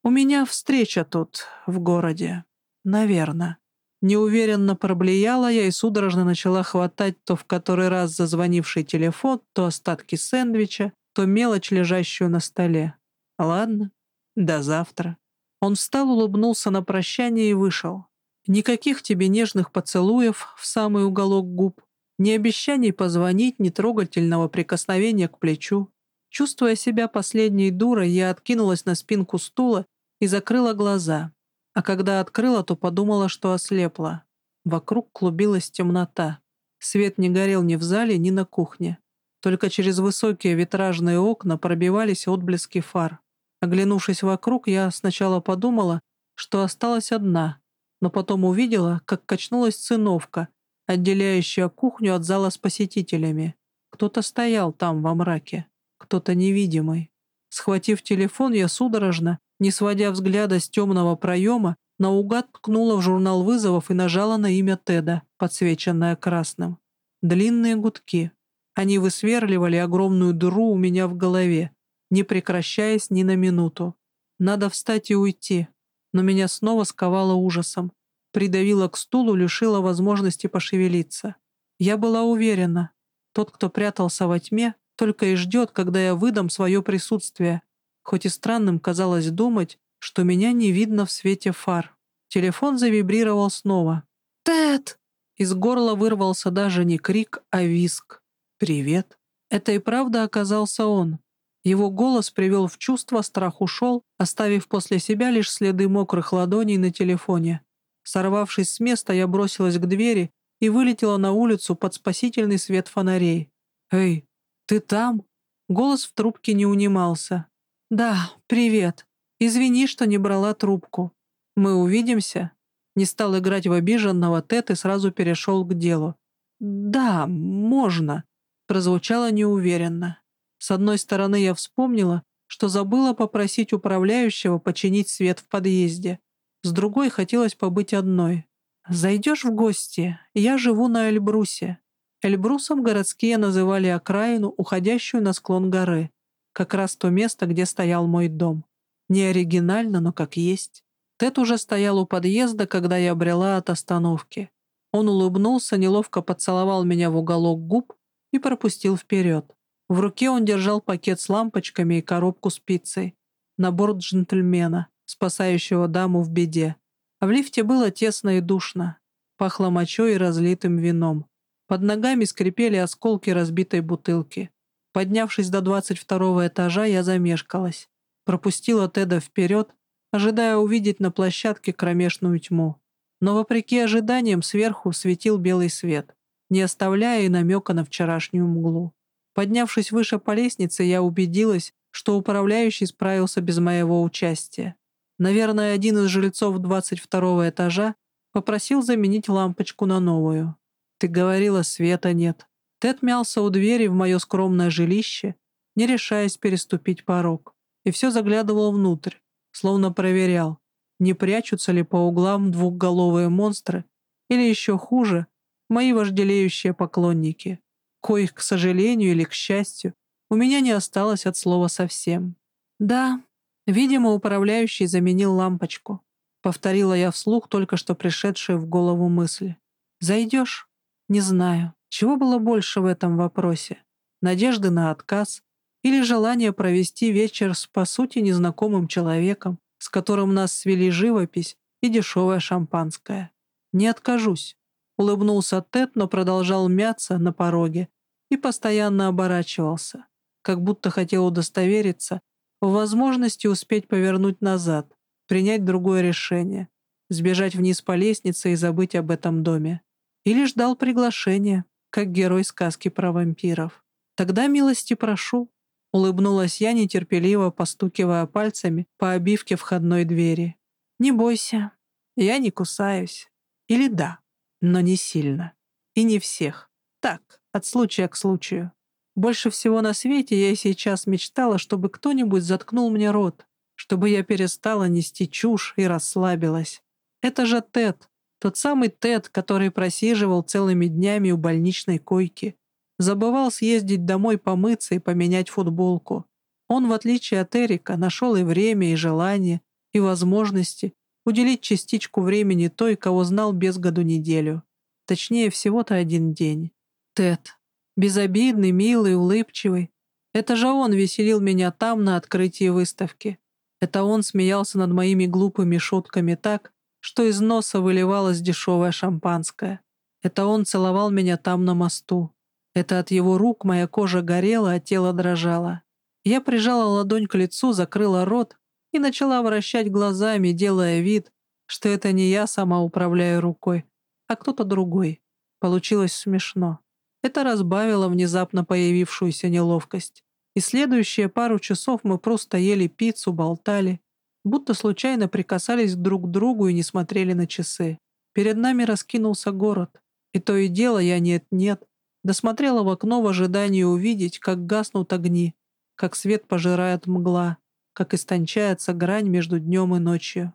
у меня встреча тут, в городе. Наверное». Неуверенно проблеяла я и судорожно начала хватать то в который раз зазвонивший телефон, то остатки сэндвича, то мелочь, лежащую на столе. «Ладно, до завтра». Он встал, улыбнулся на прощание и вышел. Никаких тебе нежных поцелуев в самый уголок губ, ни обещаний позвонить, ни трогательного прикосновения к плечу. Чувствуя себя последней дурой, я откинулась на спинку стула и закрыла глаза. А когда открыла, то подумала, что ослепла. Вокруг клубилась темнота. Свет не горел ни в зале, ни на кухне. Только через высокие витражные окна пробивались отблески фар. Оглянувшись вокруг, я сначала подумала, что осталась одна, но потом увидела, как качнулась циновка, отделяющая кухню от зала с посетителями. Кто-то стоял там во мраке, кто-то невидимый. Схватив телефон, я судорожно, не сводя взгляда с темного проема, наугад ткнула в журнал вызовов и нажала на имя Теда, подсвеченное красным. Длинные гудки. Они высверливали огромную дыру у меня в голове, не прекращаясь ни на минуту. Надо встать и уйти, но меня снова сковало ужасом. Придавило к стулу, лишило возможности пошевелиться. Я была уверена, тот, кто прятался во тьме, только и ждет, когда я выдам свое присутствие, хоть и странным казалось думать, что меня не видно в свете фар. Телефон завибрировал снова. «Тед!» Из горла вырвался даже не крик, а виск. «Привет!» Это и правда оказался он. Его голос привел в чувство, страх ушел, оставив после себя лишь следы мокрых ладоней на телефоне. Сорвавшись с места, я бросилась к двери и вылетела на улицу под спасительный свет фонарей. «Эй, ты там?» Голос в трубке не унимался. «Да, привет. Извини, что не брала трубку. Мы увидимся?» Не стал играть в обиженного Тед и сразу перешел к делу. «Да, можно», — прозвучало неуверенно. С одной стороны, я вспомнила, что забыла попросить управляющего починить свет в подъезде. С другой, хотелось побыть одной. «Зайдешь в гости? Я живу на Эльбрусе». Эльбрусом городские называли окраину, уходящую на склон горы. Как раз то место, где стоял мой дом. Не оригинально, но как есть. Тед уже стоял у подъезда, когда я обрела от остановки. Он улыбнулся, неловко поцеловал меня в уголок губ и пропустил вперед. В руке он держал пакет с лампочками и коробку с пиццей. Набор джентльмена, спасающего даму в беде. А в лифте было тесно и душно. Пахло мочой и разлитым вином. Под ногами скрипели осколки разбитой бутылки. Поднявшись до двадцать второго этажа, я замешкалась. Пропустила Теда вперед, ожидая увидеть на площадке кромешную тьму. Но, вопреки ожиданиям, сверху светил белый свет, не оставляя и намека на вчерашнюю мглу. Поднявшись выше по лестнице, я убедилась, что управляющий справился без моего участия. Наверное, один из жильцов 22 этажа попросил заменить лампочку на новую. «Ты говорила, света нет». Тед мялся у двери в мое скромное жилище, не решаясь переступить порог, и все заглядывал внутрь, словно проверял, не прячутся ли по углам двухголовые монстры или еще хуже, мои вожделеющие поклонники коих, к сожалению или к счастью, у меня не осталось от слова совсем. «Да, видимо, управляющий заменил лампочку», — повторила я вслух только что пришедшую в голову мысль. «Зайдешь?» «Не знаю. Чего было больше в этом вопросе? Надежды на отказ или желание провести вечер с, по сути, незнакомым человеком, с которым нас свели живопись и дешевое шампанское? Не откажусь. Улыбнулся Тед, но продолжал мяться на пороге и постоянно оборачивался, как будто хотел удостовериться в возможности успеть повернуть назад, принять другое решение, сбежать вниз по лестнице и забыть об этом доме. Или ждал приглашения, как герой сказки про вампиров. «Тогда милости прошу», — улыбнулась я, нетерпеливо постукивая пальцами по обивке входной двери. «Не бойся, Я не кусаюсь. Или да, но не сильно. И не всех. Так, от случая к случаю. Больше всего на свете я сейчас мечтала, чтобы кто-нибудь заткнул мне рот, чтобы я перестала нести чушь и расслабилась. Это же Тед, тот самый Тед, который просиживал целыми днями у больничной койки. Забывал съездить домой помыться и поменять футболку. Он, в отличие от Эрика, нашел и время, и желание, и возможности уделить частичку времени той, кого знал без году неделю. Точнее, всего-то один день. Тед. Безобидный, милый, улыбчивый. Это же он веселил меня там, на открытии выставки. Это он смеялся над моими глупыми шутками так, что из носа выливалось дешевое шампанское. Это он целовал меня там на мосту. Это от его рук моя кожа горела, а тело дрожало. Я прижала ладонь к лицу, закрыла рот и начала вращать глазами, делая вид, что это не я сама управляю рукой, а кто-то другой. Получилось смешно. Это разбавило внезапно появившуюся неловкость. И следующие пару часов мы просто ели пиццу, болтали, будто случайно прикасались друг к другу и не смотрели на часы. Перед нами раскинулся город. И то и дело я нет-нет, досмотрела в окно в ожидании увидеть, как гаснут огни, как свет пожирает мгла, как истончается грань между днем и ночью.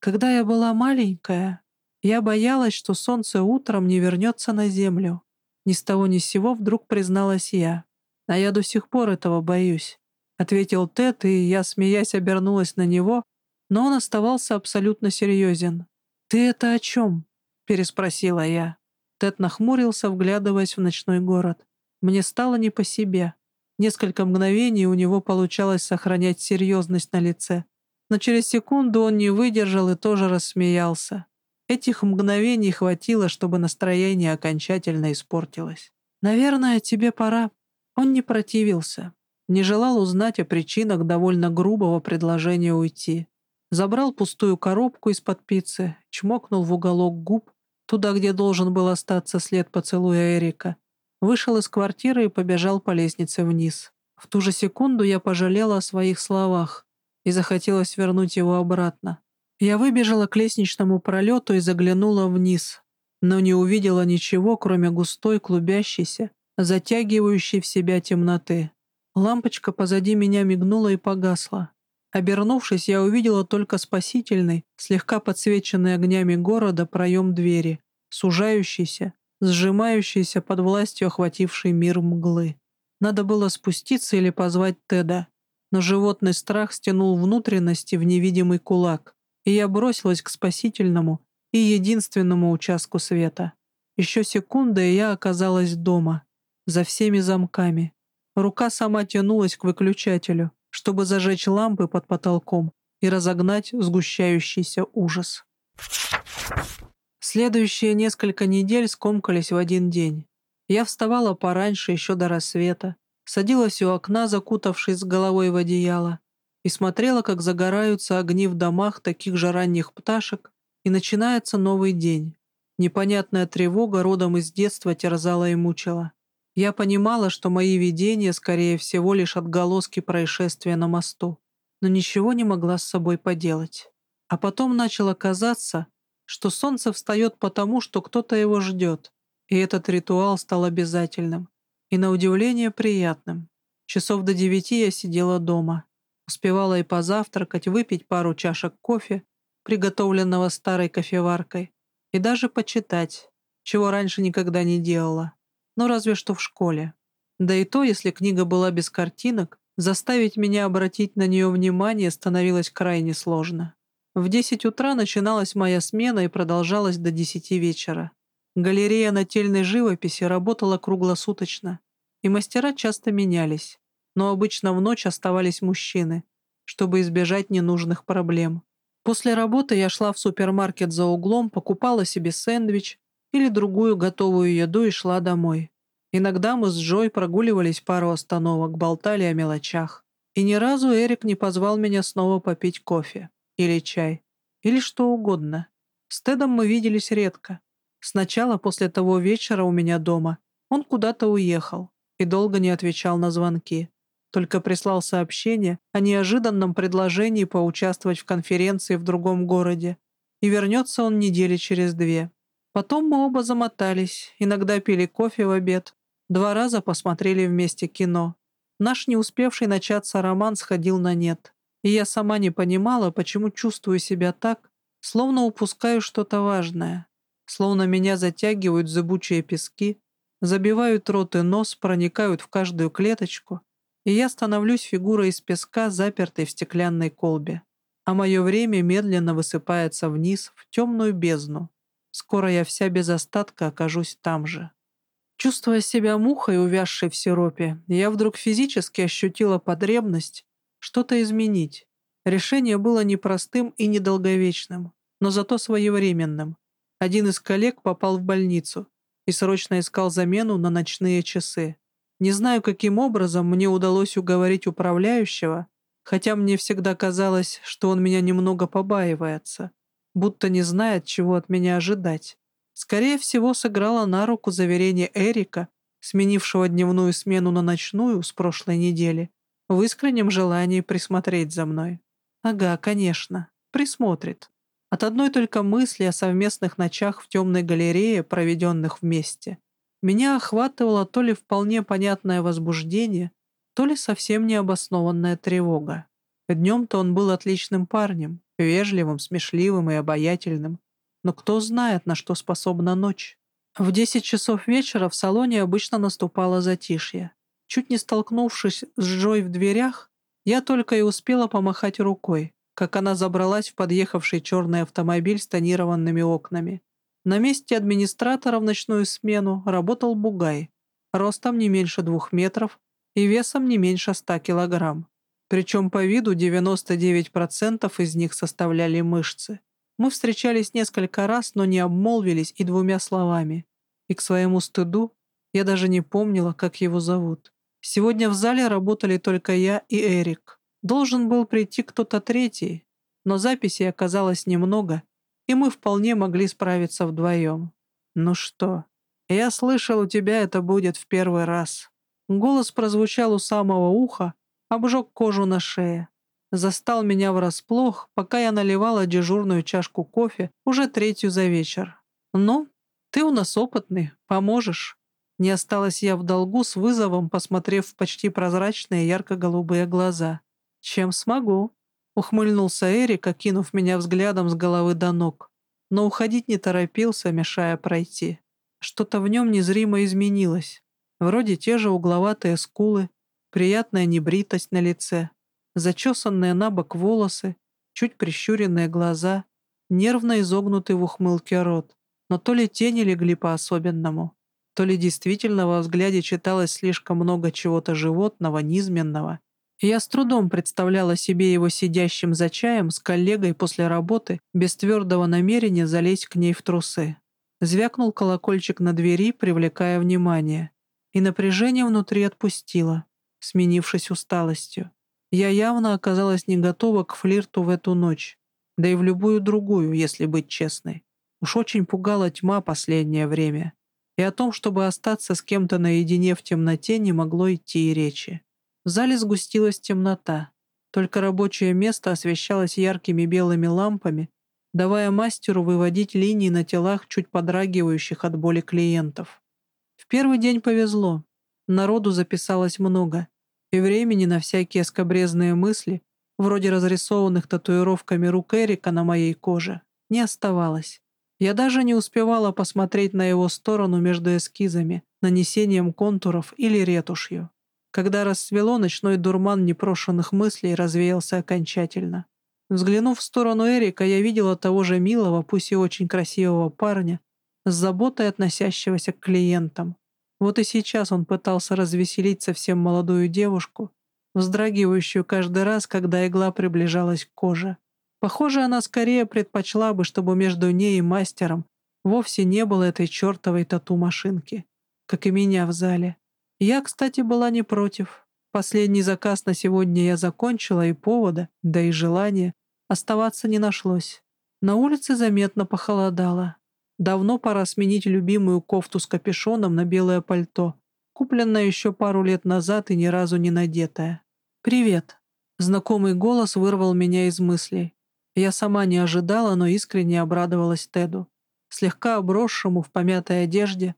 Когда я была маленькая, я боялась, что солнце утром не вернется на землю. Ни с того ни с сего вдруг призналась я. А я до сих пор этого боюсь. Ответил Тед, и я, смеясь, обернулась на него, но он оставался абсолютно серьезен. «Ты это о чем?» — переспросила я. Тед нахмурился, вглядываясь в ночной город. Мне стало не по себе. Несколько мгновений у него получалось сохранять серьезность на лице. Но через секунду он не выдержал и тоже рассмеялся. Этих мгновений хватило, чтобы настроение окончательно испортилось. «Наверное, тебе пора». Он не противился. Не желал узнать о причинах довольно грубого предложения уйти. Забрал пустую коробку из-под пиццы, чмокнул в уголок губ, туда, где должен был остаться след поцелуя Эрика, вышел из квартиры и побежал по лестнице вниз. В ту же секунду я пожалела о своих словах и захотелось вернуть его обратно. Я выбежала к лестничному пролету и заглянула вниз, но не увидела ничего, кроме густой, клубящейся, затягивающей в себя темноты. Лампочка позади меня мигнула и погасла. Обернувшись, я увидела только спасительный, слегка подсвеченный огнями города проем двери, сужающийся, сжимающийся под властью охватившей мир мглы. Надо было спуститься или позвать Теда, но животный страх стянул внутренности в невидимый кулак, и я бросилась к спасительному и единственному участку света. Еще секунда, и я оказалась дома, за всеми замками. Рука сама тянулась к выключателю, чтобы зажечь лампы под потолком и разогнать сгущающийся ужас. Следующие несколько недель скомкались в один день. Я вставала пораньше, еще до рассвета, садилась у окна, закутавшись с головой в одеяло, и смотрела, как загораются огни в домах таких же ранних пташек, и начинается новый день. Непонятная тревога родом из детства терзала и мучила. Я понимала, что мои видения, скорее всего, лишь отголоски происшествия на мосту, но ничего не могла с собой поделать. А потом начало казаться, что солнце встает потому, что кто-то его ждет, и этот ритуал стал обязательным и, на удивление, приятным. Часов до девяти я сидела дома. Успевала и позавтракать, выпить пару чашек кофе, приготовленного старой кофеваркой, и даже почитать, чего раньше никогда не делала. Но разве что в школе. Да и то, если книга была без картинок, заставить меня обратить на нее внимание становилось крайне сложно. В 10 утра начиналась моя смена и продолжалась до 10 вечера. Галерея нательной живописи работала круглосуточно, и мастера часто менялись, но обычно в ночь оставались мужчины, чтобы избежать ненужных проблем. После работы я шла в супермаркет за углом, покупала себе сэндвич или другую готовую еду и шла домой. Иногда мы с Джой прогуливались пару остановок, болтали о мелочах. И ни разу Эрик не позвал меня снова попить кофе. Или чай. Или что угодно. С Тедом мы виделись редко. Сначала, после того вечера у меня дома, он куда-то уехал и долго не отвечал на звонки. Только прислал сообщение о неожиданном предложении поучаствовать в конференции в другом городе и вернется он недели через две. Потом мы оба замотались, иногда пили кофе в обед, два раза посмотрели вместе кино. Наш не успевший начаться роман сходил на нет, и я сама не понимала, почему чувствую себя так, словно упускаю что-то важное, словно меня затягивают зыбучие пески, забивают рот и нос, проникают в каждую клеточку, и я становлюсь фигурой из песка, запертой в стеклянной колбе. А мое время медленно высыпается вниз, в темную бездну. Скоро я вся без остатка окажусь там же. Чувствуя себя мухой, увязшей в сиропе, я вдруг физически ощутила потребность что-то изменить. Решение было непростым и недолговечным, но зато своевременным. Один из коллег попал в больницу и срочно искал замену на ночные часы. Не знаю, каким образом мне удалось уговорить управляющего, хотя мне всегда казалось, что он меня немного побаивается, будто не знает, чего от меня ожидать. Скорее всего, сыграло на руку заверение Эрика, сменившего дневную смену на ночную с прошлой недели, в искреннем желании присмотреть за мной. Ага, конечно, присмотрит. От одной только мысли о совместных ночах в темной галерее, проведенных вместе, меня охватывало то ли вполне понятное возбуждение, то ли совсем необоснованная тревога. Днем-то он был отличным парнем, вежливым, смешливым и обаятельным. Но кто знает, на что способна ночь. В десять часов вечера в салоне обычно наступало затишье. Чуть не столкнувшись с Джой в дверях, я только и успела помахать рукой, как она забралась в подъехавший черный автомобиль с тонированными окнами. На месте администратора в ночную смену работал Бугай, ростом не меньше двух метров и весом не меньше ста килограмм. Причем по виду 99% из них составляли мышцы. Мы встречались несколько раз, но не обмолвились и двумя словами. И к своему стыду я даже не помнила, как его зовут. Сегодня в зале работали только я и Эрик. Должен был прийти кто-то третий, но записей оказалось немного, и мы вполне могли справиться вдвоем. «Ну что, я слышал, у тебя это будет в первый раз». Голос прозвучал у самого уха, обжег кожу на шее. Застал меня врасплох, пока я наливала дежурную чашку кофе, уже третью за вечер. «Ну, ты у нас опытный, поможешь». Не осталась я в долгу с вызовом, посмотрев в почти прозрачные ярко-голубые глаза. «Чем смогу?» Ухмыльнулся Эрик, окинув меня взглядом с головы до ног. Но уходить не торопился, мешая пройти. Что-то в нем незримо изменилось. Вроде те же угловатые скулы, приятная небритость на лице, зачесанные на бок волосы, чуть прищуренные глаза, нервно изогнутый в ухмылке рот. Но то ли тени легли по-особенному, то ли действительно во взгляде читалось слишком много чего-то животного, низменного, я с трудом представляла себе его сидящим за чаем с коллегой после работы, без твердого намерения залезть к ней в трусы. Звякнул колокольчик на двери, привлекая внимание. И напряжение внутри отпустило, сменившись усталостью. Я явно оказалась не готова к флирту в эту ночь, да и в любую другую, если быть честной. Уж очень пугала тьма последнее время, и о том, чтобы остаться с кем-то наедине в темноте, не могло идти и речи. В зале сгустилась темнота. Только рабочее место освещалось яркими белыми лампами, давая мастеру выводить линии на телах чуть подрагивающих от боли клиентов. В первый день повезло. Народу записалось много, и времени на всякие скобрезные мысли, вроде разрисованных татуировками рук Эрика на моей коже, не оставалось. Я даже не успевала посмотреть на его сторону между эскизами, нанесением контуров или ретушью. Когда рассвело, ночной дурман непрошенных мыслей развеялся окончательно. Взглянув в сторону Эрика, я видела того же милого, пусть и очень красивого парня, с заботой относящегося к клиентам. Вот и сейчас он пытался развеселить совсем молодую девушку, вздрагивающую каждый раз, когда игла приближалась к коже. Похоже, она скорее предпочла бы, чтобы между ней и мастером вовсе не было этой чертовой тату-машинки, как и меня в зале. Я, кстати, была не против. Последний заказ на сегодня я закончила, и повода, да и желания оставаться не нашлось. На улице заметно похолодало. Давно пора сменить любимую кофту с капюшоном на белое пальто, купленное еще пару лет назад и ни разу не надетое. «Привет!» Знакомый голос вырвал меня из мыслей. Я сама не ожидала, но искренне обрадовалась Теду, слегка обросшему в помятой одежде,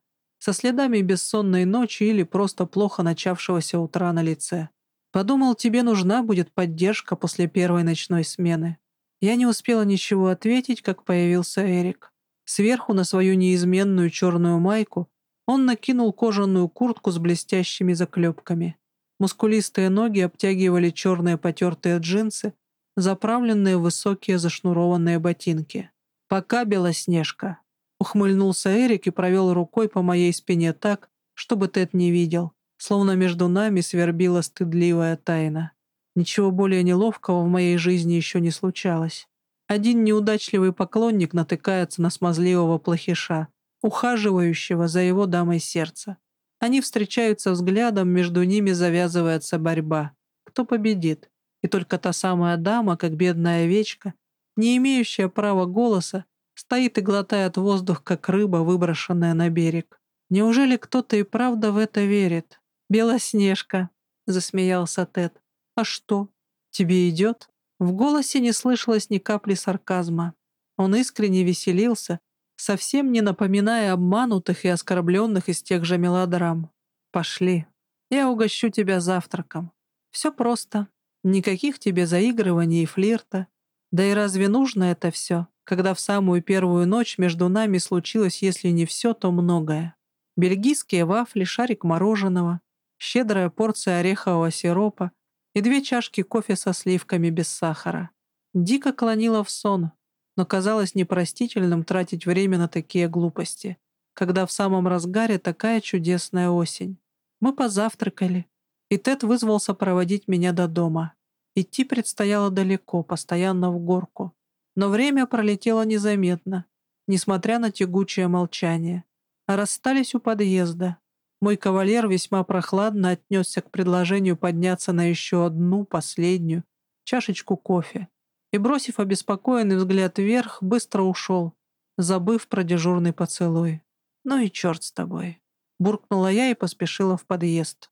со следами бессонной ночи или просто плохо начавшегося утра на лице. Подумал, тебе нужна будет поддержка после первой ночной смены. Я не успела ничего ответить, как появился Эрик. Сверху на свою неизменную черную майку он накинул кожаную куртку с блестящими заклепками. Мускулистые ноги обтягивали черные потертые джинсы, заправленные в высокие зашнурованные ботинки. «Пока, Белоснежка!» Ухмыльнулся Эрик и провел рукой по моей спине так, чтобы Тед не видел, словно между нами свербила стыдливая тайна. Ничего более неловкого в моей жизни еще не случалось. Один неудачливый поклонник натыкается на смазливого плохиша, ухаживающего за его дамой сердца. Они встречаются взглядом, между ними завязывается борьба. Кто победит? И только та самая дама, как бедная овечка, не имеющая права голоса, стоит и глотает воздух, как рыба, выброшенная на берег. Неужели кто-то и правда в это верит? «Белоснежка», — засмеялся Тед. «А что? Тебе идет?» В голосе не слышалось ни капли сарказма. Он искренне веселился, совсем не напоминая обманутых и оскорбленных из тех же мелодрам. «Пошли. Я угощу тебя завтраком. Все просто. Никаких тебе заигрываний и флирта. Да и разве нужно это все, когда в самую первую ночь между нами случилось, если не все, то многое? Бельгийские вафли, шарик мороженого, щедрая порция орехового сиропа и две чашки кофе со сливками без сахара. Дико клонила в сон, но казалось непростительным тратить время на такие глупости, когда в самом разгаре такая чудесная осень. Мы позавтракали, и Тед вызвался проводить меня до дома. Идти предстояло далеко, постоянно в горку. Но время пролетело незаметно, несмотря на тягучее молчание. Расстались у подъезда. Мой кавалер весьма прохладно отнесся к предложению подняться на еще одну, последнюю, чашечку кофе. И, бросив обеспокоенный взгляд вверх, быстро ушел, забыв про дежурный поцелуй. «Ну и черт с тобой!» Буркнула я и поспешила в подъезд.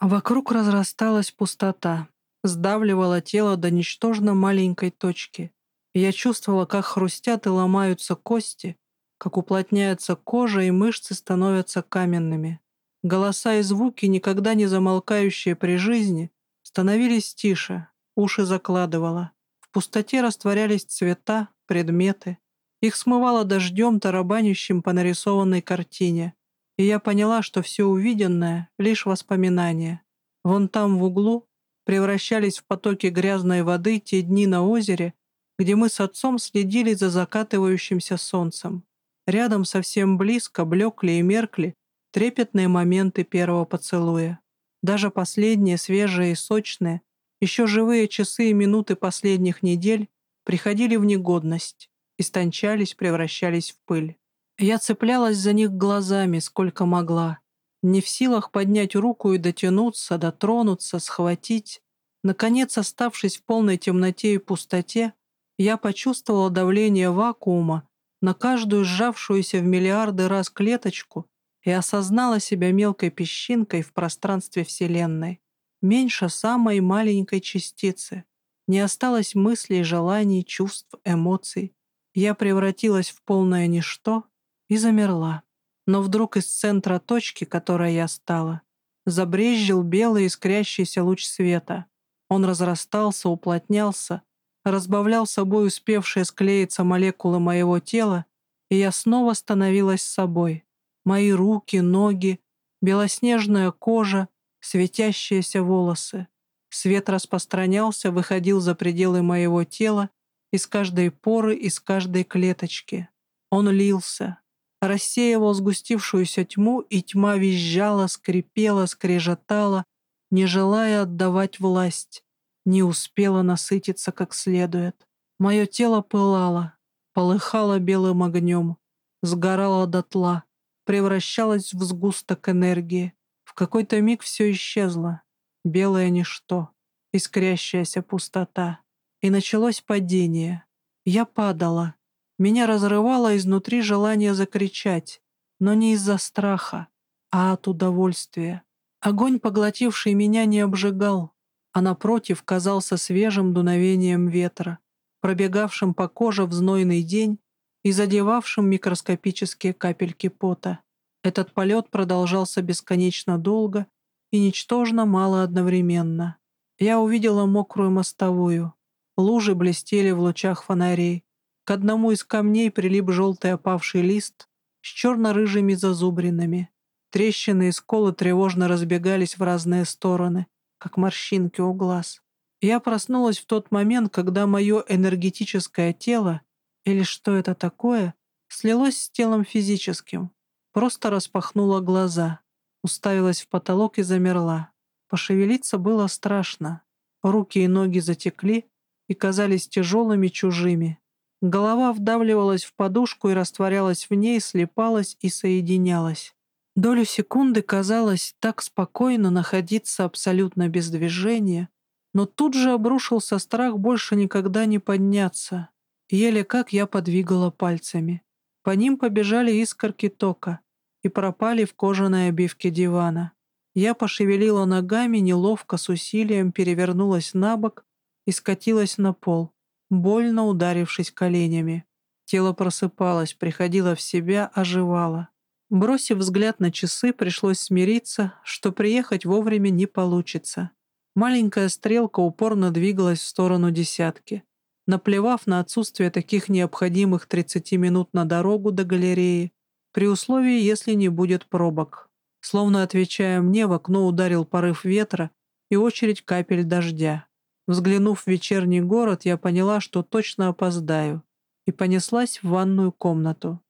Вокруг разрасталась пустота, сдавливала тело до ничтожно маленькой точки. Я чувствовала, как хрустят и ломаются кости, как уплотняется кожа и мышцы становятся каменными. Голоса и звуки, никогда не замолкающие при жизни, становились тише, уши закладывало. В пустоте растворялись цвета, предметы. Их смывало дождем, тарабанящим по нарисованной картине и я поняла, что все увиденное — лишь воспоминания. Вон там в углу превращались в потоки грязной воды те дни на озере, где мы с отцом следили за закатывающимся солнцем. Рядом совсем близко блекли и меркли трепетные моменты первого поцелуя. Даже последние, свежие и сочные, еще живые часы и минуты последних недель приходили в негодность, истончались, превращались в пыль. Я цеплялась за них глазами, сколько могла. Не в силах поднять руку и дотянуться, дотронуться, схватить. Наконец, оставшись в полной темноте и пустоте, я почувствовала давление вакуума на каждую сжавшуюся в миллиарды раз клеточку и осознала себя мелкой песчинкой в пространстве Вселенной. Меньше самой маленькой частицы. Не осталось мыслей, желаний, чувств, эмоций. Я превратилась в полное ничто, и замерла. Но вдруг из центра точки, которой я стала, забрезжил белый искрящийся луч света. Он разрастался, уплотнялся, разбавлял собой успевшие склеиться молекулы моего тела, и я снова становилась собой. Мои руки, ноги, белоснежная кожа, светящиеся волосы. Свет распространялся, выходил за пределы моего тела, из каждой поры, из каждой клеточки. Он лился, рассеивал сгустившуюся тьму, и тьма визжала, скрипела, скрежетала, не желая отдавать власть, не успела насытиться как следует. Мое тело пылало, полыхало белым огнем, сгорало дотла, превращалось в сгусток энергии. В какой-то миг все исчезло, белое ничто, искрящаяся пустота. И началось падение. Я падала, меня разрывало изнутри желание закричать, но не из-за страха, а от удовольствия. Огонь, поглотивший меня, не обжигал, а напротив казался свежим дуновением ветра, пробегавшим по коже в знойный день и задевавшим микроскопические капельки пота. Этот полет продолжался бесконечно долго и ничтожно мало одновременно. Я увидела мокрую мостовую. Лужи блестели в лучах фонарей. К одному из камней прилип желтый опавший лист с черно-рыжими зазубринами. Трещины и сколы тревожно разбегались в разные стороны, как морщинки у глаз. Я проснулась в тот момент, когда мое энергетическое тело, или что это такое, слилось с телом физическим. Просто распахнула глаза, уставилась в потолок и замерла. Пошевелиться было страшно. Руки и ноги затекли и казались тяжелыми чужими. Голова вдавливалась в подушку и растворялась в ней, слепалась и соединялась. Долю секунды казалось так спокойно находиться абсолютно без движения, но тут же обрушился страх больше никогда не подняться. Еле как я подвигала пальцами. По ним побежали искорки тока и пропали в кожаной обивке дивана. Я пошевелила ногами, неловко, с усилием перевернулась на бок и скатилась на пол, больно ударившись коленями. Тело просыпалось, приходило в себя, оживало. Бросив взгляд на часы, пришлось смириться, что приехать вовремя не получится. Маленькая стрелка упорно двигалась в сторону десятки. Наплевав на отсутствие таких необходимых 30 минут на дорогу до галереи, при условии, если не будет пробок. Словно отвечая мне, в окно ударил порыв ветра и очередь капель дождя. Взглянув в вечерний город, я поняла, что точно опоздаю, и понеслась в ванную комнату.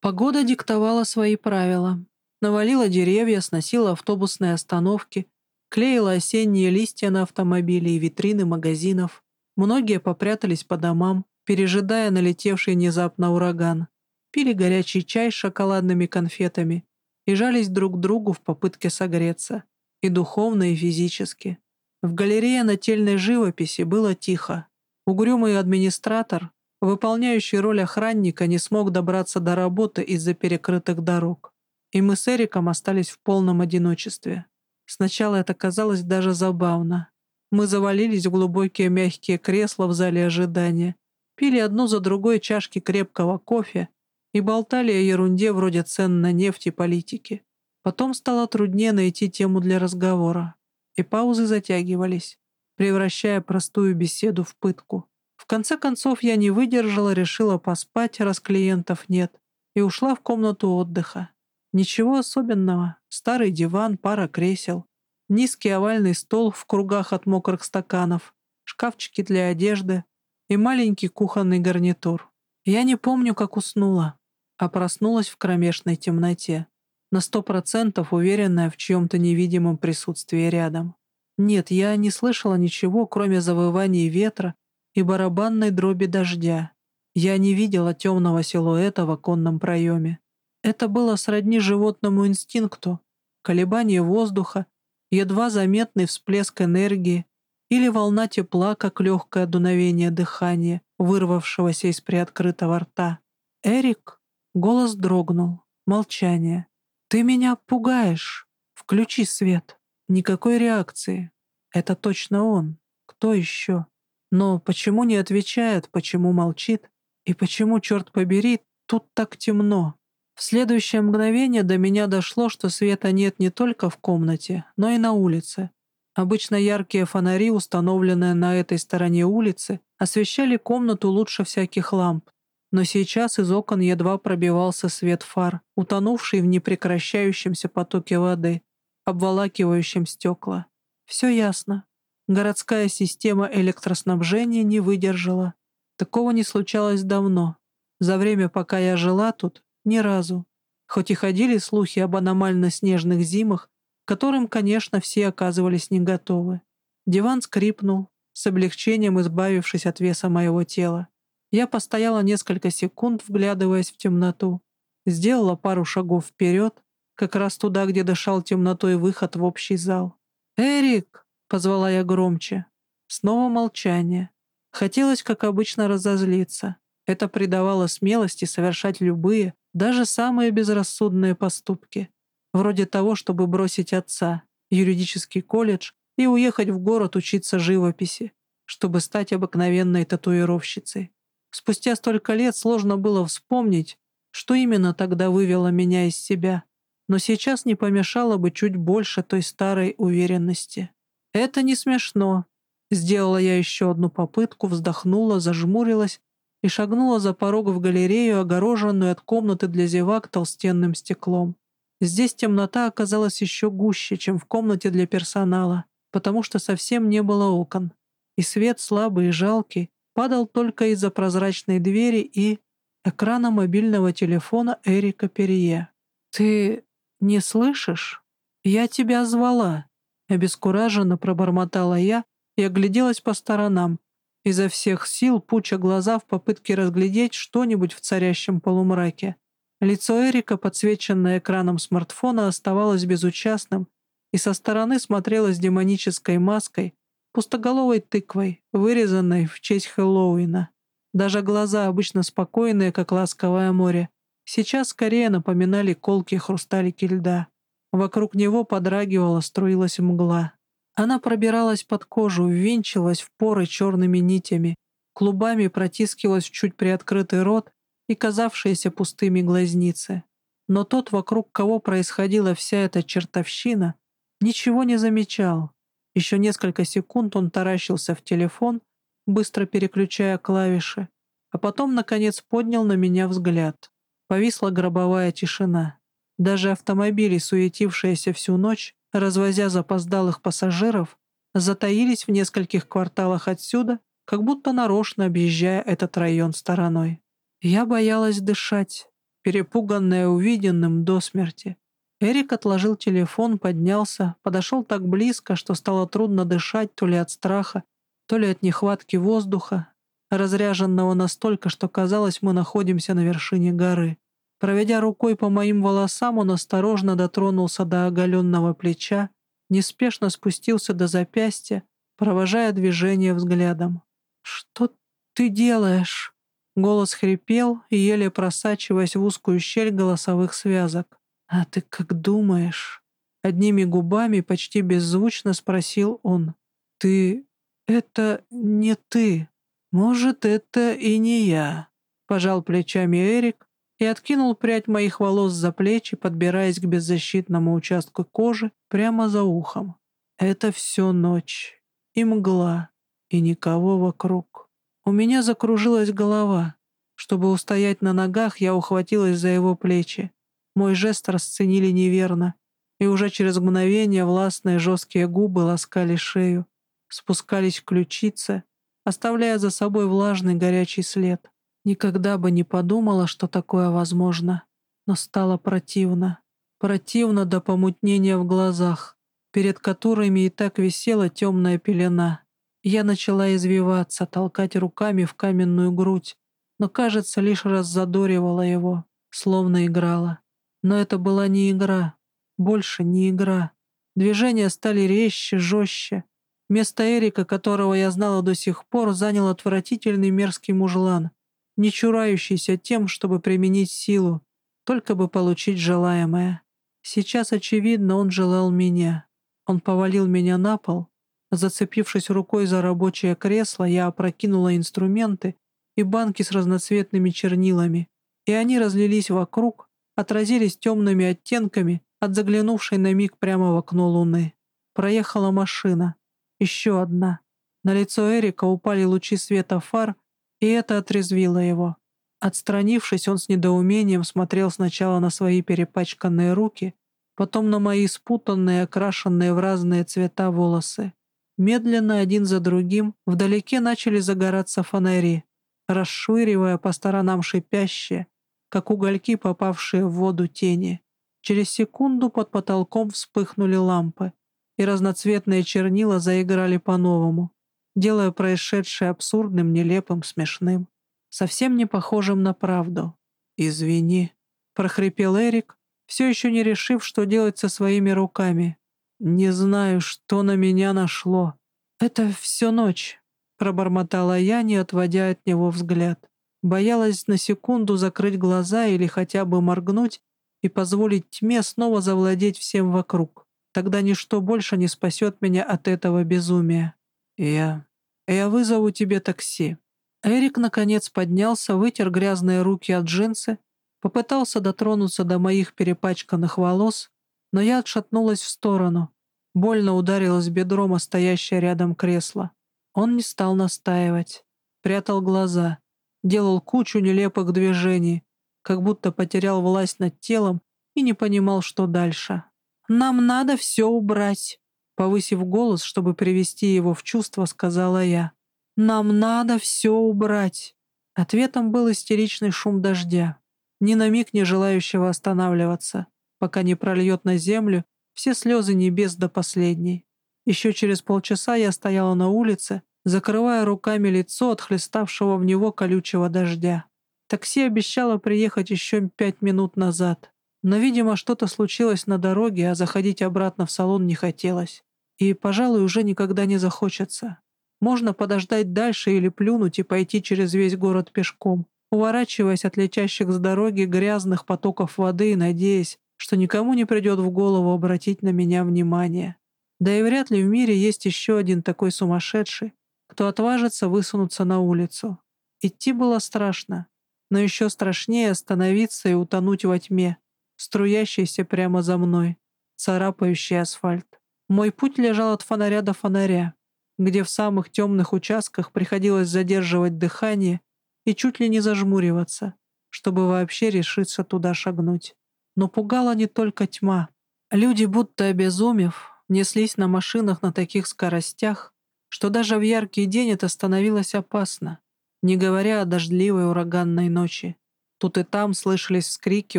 Погода диктовала свои правила. Навалила деревья, сносила автобусные остановки, клеила осенние листья на автомобили и витрины магазинов. Многие попрятались по домам, пережидая налетевший внезапно ураган. Пили горячий чай с шоколадными конфетами и жались друг к другу в попытке согреться, и духовно, и физически. В галерее нательной живописи было тихо. Угрюмый администратор, выполняющий роль охранника, не смог добраться до работы из-за перекрытых дорог. И мы с Эриком остались в полном одиночестве. Сначала это казалось даже забавно. Мы завалились в глубокие мягкие кресла в зале ожидания, пили одну за другой чашки крепкого кофе и болтали о ерунде вроде цен на нефть и политики. Потом стало труднее найти тему для разговора, и паузы затягивались, превращая простую беседу в пытку. В конце концов я не выдержала, решила поспать, раз клиентов нет, и ушла в комнату отдыха. Ничего особенного. Старый диван, пара кресел, низкий овальный стол в кругах от мокрых стаканов, шкафчики для одежды и маленький кухонный гарнитур. Я не помню, как уснула а проснулась в кромешной темноте, на сто процентов уверенная в чьем-то невидимом присутствии рядом. Нет, я не слышала ничего, кроме завываний ветра и барабанной дроби дождя. Я не видела темного силуэта в оконном проеме. Это было сродни животному инстинкту, колебание воздуха, едва заметный всплеск энергии или волна тепла, как легкое дуновение дыхания, вырвавшегося из приоткрытого рта. «Эрик?» Голос дрогнул. Молчание. «Ты меня пугаешь. Включи свет. Никакой реакции. Это точно он. Кто еще? Но почему не отвечает, почему молчит? И почему, черт побери, тут так темно?» В следующее мгновение до меня дошло, что света нет не только в комнате, но и на улице. Обычно яркие фонари, установленные на этой стороне улицы, освещали комнату лучше всяких ламп, но сейчас из окон едва пробивался свет фар, утонувший в непрекращающемся потоке воды, обволакивающем стекла. Все ясно. Городская система электроснабжения не выдержала. Такого не случалось давно. За время, пока я жила тут, ни разу. Хоть и ходили слухи об аномально снежных зимах, которым, конечно, все оказывались не готовы. Диван скрипнул, с облегчением избавившись от веса моего тела. Я постояла несколько секунд, вглядываясь в темноту. Сделала пару шагов вперед, как раз туда, где дышал темнотой выход в общий зал. «Эрик!» — позвала я громче. Снова молчание. Хотелось, как обычно, разозлиться. Это придавало смелости совершать любые, даже самые безрассудные поступки. Вроде того, чтобы бросить отца, юридический колледж и уехать в город учиться живописи, чтобы стать обыкновенной татуировщицей. Спустя столько лет сложно было вспомнить, что именно тогда вывело меня из себя, но сейчас не помешало бы чуть больше той старой уверенности. «Это не смешно». Сделала я еще одну попытку, вздохнула, зажмурилась и шагнула за порог в галерею, огороженную от комнаты для зевак толстенным стеклом. Здесь темнота оказалась еще гуще, чем в комнате для персонала, потому что совсем не было окон, и свет слабый и жалкий падал только из-за прозрачной двери и экрана мобильного телефона Эрика Перье. «Ты не слышишь? Я тебя звала!» Обескураженно пробормотала я и огляделась по сторонам, изо всех сил пуча глаза в попытке разглядеть что-нибудь в царящем полумраке. Лицо Эрика, подсвеченное экраном смартфона, оставалось безучастным и со стороны смотрелось демонической маской, пустоголовой тыквой, вырезанной в честь Хэллоуина. Даже глаза, обычно спокойные, как ласковое море, сейчас скорее напоминали колки хрусталики льда. Вокруг него подрагивала, струилась мгла. Она пробиралась под кожу, ввинчилась в поры черными нитями, клубами протискивалась в чуть приоткрытый рот и казавшиеся пустыми глазницы. Но тот, вокруг кого происходила вся эта чертовщина, ничего не замечал. Еще несколько секунд он таращился в телефон, быстро переключая клавиши, а потом, наконец, поднял на меня взгляд. Повисла гробовая тишина. Даже автомобили, суетившиеся всю ночь, развозя запоздалых пассажиров, затаились в нескольких кварталах отсюда, как будто нарочно объезжая этот район стороной. Я боялась дышать, перепуганная увиденным до смерти. Эрик отложил телефон, поднялся, подошел так близко, что стало трудно дышать то ли от страха, то ли от нехватки воздуха, разряженного настолько, что казалось, мы находимся на вершине горы. Проведя рукой по моим волосам, он осторожно дотронулся до оголенного плеча, неспешно спустился до запястья, провожая движение взглядом. «Что ты делаешь?» Голос хрипел, еле просачиваясь в узкую щель голосовых связок. «А ты как думаешь?» Одними губами, почти беззвучно спросил он. «Ты «Это не ты. Может, это и не я», — пожал плечами Эрик и откинул прядь моих волос за плечи, подбираясь к беззащитному участку кожи прямо за ухом. «Это все ночь. И мгла. И никого вокруг. У меня закружилась голова. Чтобы устоять на ногах, я ухватилась за его плечи. Мой жест расценили неверно, и уже через мгновение властные жесткие губы ласкали шею, спускались к ключице, оставляя за собой влажный горячий след. Никогда бы не подумала, что такое возможно, но стало противно. Противно до помутнения в глазах, перед которыми и так висела темная пелена. Я начала извиваться, толкать руками в каменную грудь, но, кажется, лишь раз задоривала его, словно играла. Но это была не игра, больше не игра. Движения стали резче, жестче, Место Эрика, которого я знала до сих пор, занял отвратительный мерзкий мужлан, не чурающийся тем, чтобы применить силу, только бы получить желаемое. Сейчас, очевидно, он желал меня. Он повалил меня на пол. Зацепившись рукой за рабочее кресло, я опрокинула инструменты и банки с разноцветными чернилами, и они разлились вокруг, отразились темными оттенками от заглянувшей на миг прямо в окно луны. Проехала машина. Еще одна. На лицо Эрика упали лучи света фар, и это отрезвило его. Отстранившись, он с недоумением смотрел сначала на свои перепачканные руки, потом на мои спутанные, окрашенные в разные цвета волосы. Медленно, один за другим, вдалеке начали загораться фонари, расшвыривая по сторонам шипящие, как угольки, попавшие в воду тени. Через секунду под потолком вспыхнули лампы и разноцветные чернила заиграли по-новому, делая происшедшее абсурдным, нелепым, смешным, совсем не похожим на правду. «Извини», — прохрипел Эрик, все еще не решив, что делать со своими руками. «Не знаю, что на меня нашло. Это всю ночь», — пробормотала я, не отводя от него взгляд. Боялась на секунду закрыть глаза или хотя бы моргнуть и позволить тьме снова завладеть всем вокруг. Тогда ничто больше не спасет меня от этого безумия. Я... я вызову тебе такси». Эрик, наконец, поднялся, вытер грязные руки от джинсы, попытался дотронуться до моих перепачканных волос, но я отшатнулась в сторону. Больно ударилась бедром о стоящее рядом кресло. Он не стал настаивать. Прятал глаза. Делал кучу нелепых движений, как будто потерял власть над телом и не понимал, что дальше. «Нам надо все убрать», — повысив голос, чтобы привести его в чувство, сказала я. «Нам надо все убрать». Ответом был истеричный шум дождя, ни на миг не желающего останавливаться, пока не прольет на землю все слезы небес до последней. Еще через полчаса я стояла на улице, закрывая руками лицо от хлеставшего в него колючего дождя. Такси обещало приехать еще пять минут назад. Но, видимо, что-то случилось на дороге, а заходить обратно в салон не хотелось. И, пожалуй, уже никогда не захочется. Можно подождать дальше или плюнуть и пойти через весь город пешком, уворачиваясь от летящих с дороги грязных потоков воды и надеясь, что никому не придет в голову обратить на меня внимание. Да и вряд ли в мире есть еще один такой сумасшедший, кто отважится высунуться на улицу. Идти было страшно, но еще страшнее остановиться и утонуть во тьме, струящейся прямо за мной, царапающий асфальт. Мой путь лежал от фонаря до фонаря, где в самых темных участках приходилось задерживать дыхание и чуть ли не зажмуриваться, чтобы вообще решиться туда шагнуть. Но пугала не только тьма. Люди, будто обезумев, неслись на машинах на таких скоростях, что даже в яркий день это становилось опасно, не говоря о дождливой ураганной ночи. Тут и там слышались вскрики,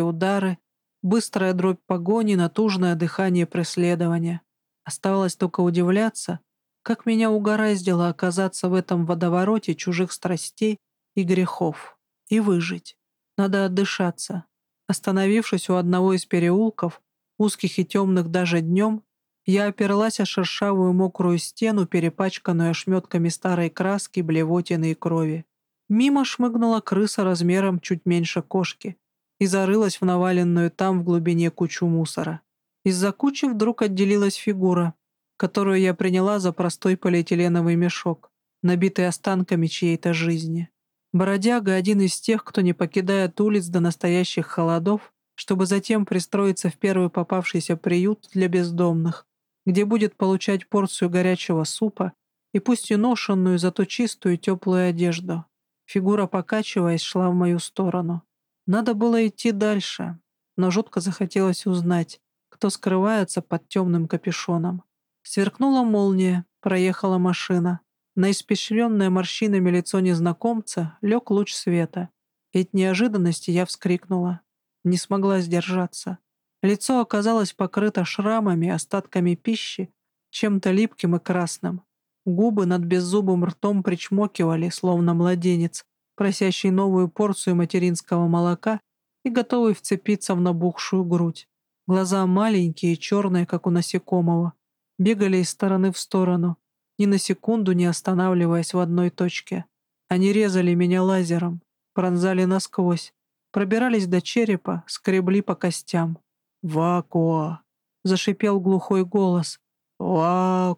удары, быстрая дробь погони, натужное дыхание преследования. Оставалось только удивляться, как меня угораздило оказаться в этом водовороте чужих страстей и грехов. И выжить. Надо отдышаться. Остановившись у одного из переулков, узких и темных даже днем, я оперлась о шершавую мокрую стену, перепачканную ошметками старой краски, блевотины и крови. Мимо шмыгнула крыса размером чуть меньше кошки и зарылась в наваленную там в глубине кучу мусора. Из-за кучи вдруг отделилась фигура, которую я приняла за простой полиэтиленовый мешок, набитый останками чьей-то жизни. Бродяга — один из тех, кто не покидает улиц до настоящих холодов, чтобы затем пристроиться в первый попавшийся приют для бездомных, где будет получать порцию горячего супа и пусть и ношенную, зато чистую теплую одежду. Фигура, покачиваясь, шла в мою сторону. Надо было идти дальше, но жутко захотелось узнать, кто скрывается под темным капюшоном. Сверкнула молния, проехала машина. На испещренное морщинами лицо незнакомца лег луч света. И от неожиданности я вскрикнула. Не смогла сдержаться. Лицо оказалось покрыто шрамами, остатками пищи, чем-то липким и красным. Губы над беззубым ртом причмокивали, словно младенец, просящий новую порцию материнского молока и готовый вцепиться в набухшую грудь. Глаза маленькие, черные, как у насекомого бегали из стороны в сторону, ни на секунду не останавливаясь в одной точке. Они резали меня лазером, пронзали насквозь, пробирались до черепа, скребли по костям. «Вакуа!» — зашипел глухой голос. «Вакуа!»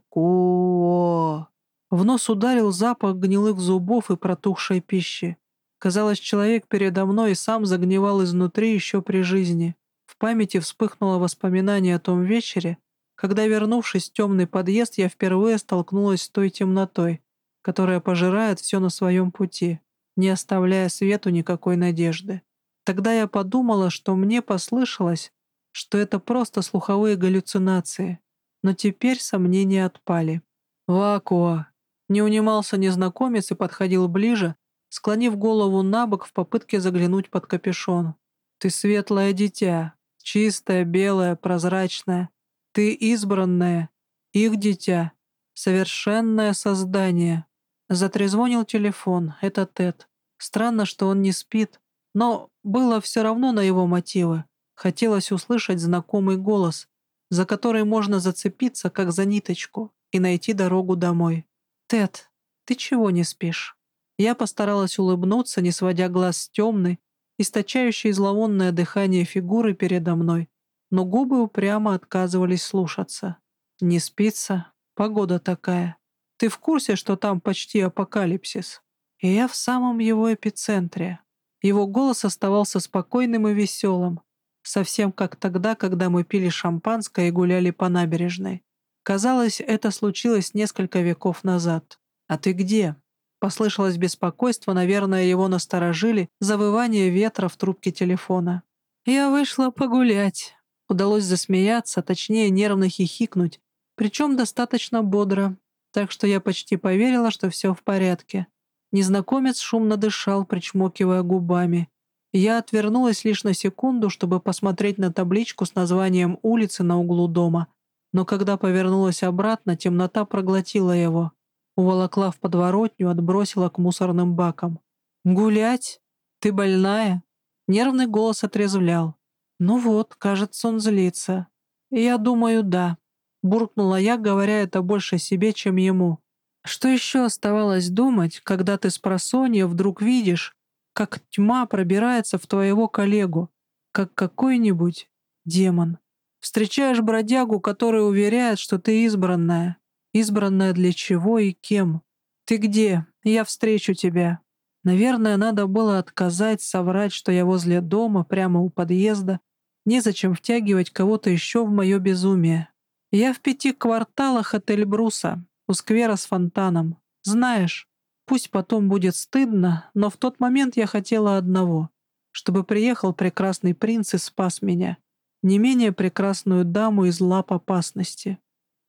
В нос ударил запах гнилых зубов и протухшей пищи. Казалось, человек передо мной и сам загнивал изнутри еще при жизни. В памяти вспыхнуло воспоминание о том вечере, когда, вернувшись в темный подъезд, я впервые столкнулась с той темнотой, которая пожирает все на своем пути, не оставляя свету никакой надежды. Тогда я подумала, что мне послышалось, что это просто слуховые галлюцинации, но теперь сомнения отпали. «Вакуа!» Не унимался незнакомец и подходил ближе, склонив голову на бок в попытке заглянуть под капюшон. «Ты светлое дитя, чистое, белое, прозрачное. Ты избранное, их дитя, совершенное создание. Затрезвонил телефон, это Тед. Странно, что он не спит, но было все равно на его мотивы. Хотелось услышать знакомый голос, за который можно зацепиться, как за ниточку, и найти дорогу домой. «Тед, ты чего не спишь?» Я постаралась улыбнуться, не сводя глаз с темной, источающей зловонное дыхание фигуры передо мной, но губы упрямо отказывались слушаться. «Не спится? Погода такая. Ты в курсе, что там почти апокалипсис?» И я в самом его эпицентре. Его голос оставался спокойным и веселым, совсем как тогда, когда мы пили шампанское и гуляли по набережной. Казалось, это случилось несколько веков назад. «А ты где?» Послышалось беспокойство, наверное, его насторожили, завывание ветра в трубке телефона. «Я вышла погулять». Удалось засмеяться, точнее нервно хихикнуть, причем достаточно бодро, так что я почти поверила, что все в порядке. Незнакомец шумно дышал, причмокивая губами. Я отвернулась лишь на секунду, чтобы посмотреть на табличку с названием улицы на углу дома, но когда повернулась обратно, темнота проглотила его. Уволокла в подворотню, отбросила к мусорным бакам. «Гулять? Ты больная?» Нервный голос отрезвлял. «Ну вот, кажется, он злится». «Я думаю, да», — буркнула я, говоря это больше себе, чем ему. Что еще оставалось думать, когда ты с просонья вдруг видишь, как тьма пробирается в твоего коллегу, как какой-нибудь демон? Встречаешь бродягу, который уверяет, что ты избранная. Избранная для чего и кем? Ты где? Я встречу тебя. Наверное, надо было отказать, соврать, что я возле дома, прямо у подъезда. Незачем втягивать кого-то еще в мое безумие. Я в пяти кварталах от Эльбруса, у сквера с фонтаном. Знаешь, пусть потом будет стыдно, но в тот момент я хотела одного — чтобы приехал прекрасный принц и спас меня, не менее прекрасную даму из лап опасности.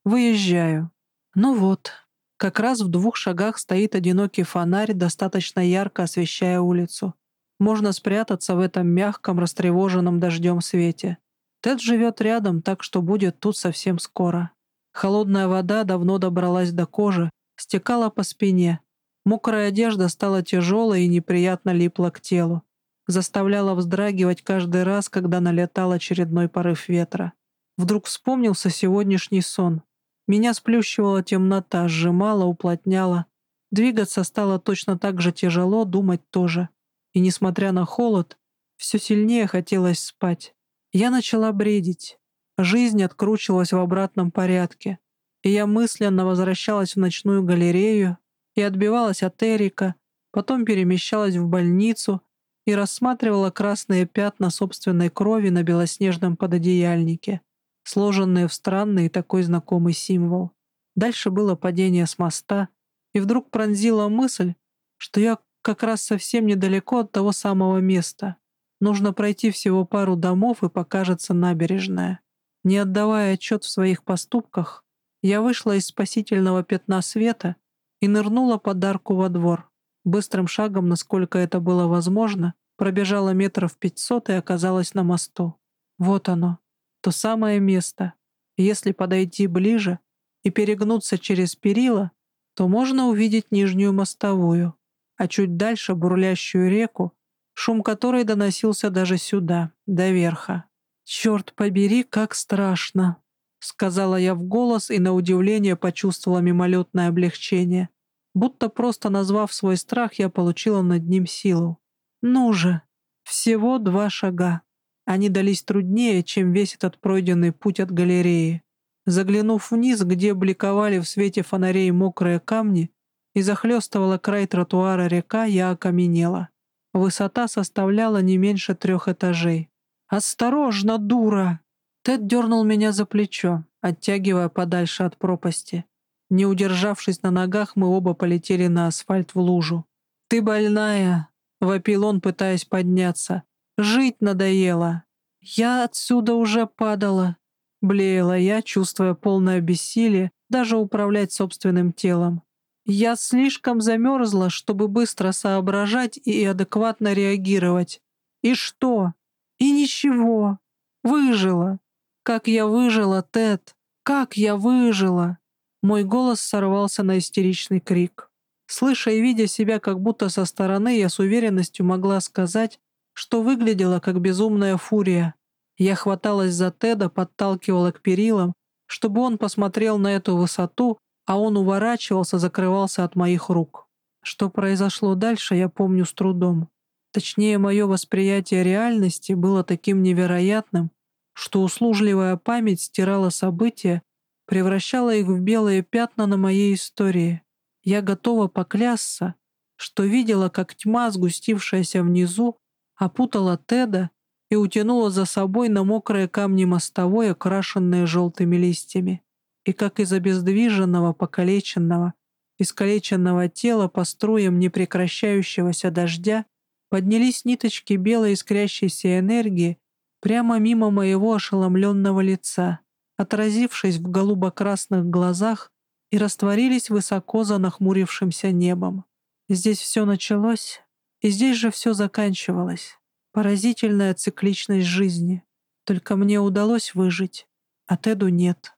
Выезжаю. Ну вот, как раз в двух шагах стоит одинокий фонарь, достаточно ярко освещая улицу. Можно спрятаться в этом мягком, растревоженном дождем свете. Тед живет рядом, так что будет тут совсем скоро. Холодная вода давно добралась до кожи, стекала по спине. Мокрая одежда стала тяжелой и неприятно липла к телу. Заставляла вздрагивать каждый раз, когда налетал очередной порыв ветра. Вдруг вспомнился сегодняшний сон. Меня сплющивала темнота, сжимала, уплотняла. Двигаться стало точно так же тяжело, думать тоже. И, несмотря на холод, все сильнее хотелось спать. Я начала бредить. Жизнь откручивалась в обратном порядке. И я мысленно возвращалась в ночную галерею и отбивалась от Эрика, потом перемещалась в больницу и рассматривала красные пятна собственной крови на белоснежном пододеяльнике сложенные в странный и такой знакомый символ. Дальше было падение с моста, и вдруг пронзила мысль, что я как раз совсем недалеко от того самого места. Нужно пройти всего пару домов, и покажется набережная. Не отдавая отчет в своих поступках, я вышла из спасительного пятна света и нырнула под арку во двор. Быстрым шагом, насколько это было возможно, пробежала метров пятьсот и оказалась на мосту. Вот оно, то самое место. Если подойти ближе и перегнуться через перила, то можно увидеть нижнюю мостовую, а чуть дальше бурлящую реку, шум которой доносился даже сюда, до верха. «Черт побери, как страшно!» — сказала я в голос и на удивление почувствовала мимолетное облегчение. Будто просто назвав свой страх, я получила над ним силу. «Ну же! Всего два шага!» Они дались труднее, чем весь этот пройденный путь от галереи. Заглянув вниз, где бликовали в свете фонарей мокрые камни, и захлестывала край тротуара река, я окаменела. Высота составляла не меньше трех этажей. «Осторожно, дура!» Тед дернул меня за плечо, оттягивая подальше от пропасти. Не удержавшись на ногах, мы оба полетели на асфальт в лужу. «Ты больная!» — вопил он, пытаясь подняться. Жить надоело. Я отсюда уже падала. Блеяла я, чувствуя полное бессилие, даже управлять собственным телом. Я слишком замерзла, чтобы быстро соображать и адекватно реагировать. И что? И ничего. Выжила. Как я выжила, Тед? Как я выжила? Мой голос сорвался на истеричный крик. Слыша и видя себя как будто со стороны, я с уверенностью могла сказать, что выглядело как безумная фурия. Я хваталась за Теда, подталкивала к перилам, чтобы он посмотрел на эту высоту, а он уворачивался, закрывался от моих рук. Что произошло дальше, я помню с трудом. Точнее, мое восприятие реальности было таким невероятным, что услужливая память стирала события, превращала их в белые пятна на моей истории. Я готова поклясться, что видела, как тьма, сгустившаяся внизу, опутала Теда и утянула за собой на мокрые камни мостовой, окрашенные желтыми листьями, и как из обездвиженного, покалеченного, искалеченного тела по струям непрекращающегося дождя поднялись ниточки белой искрящейся энергии прямо мимо моего ошеломленного лица, отразившись в голубо-красных глазах и растворились высоко за нахмурившимся небом. Здесь все началось, и здесь же все заканчивалось. Поразительная цикличность жизни. Только мне удалось выжить, а Теду нет.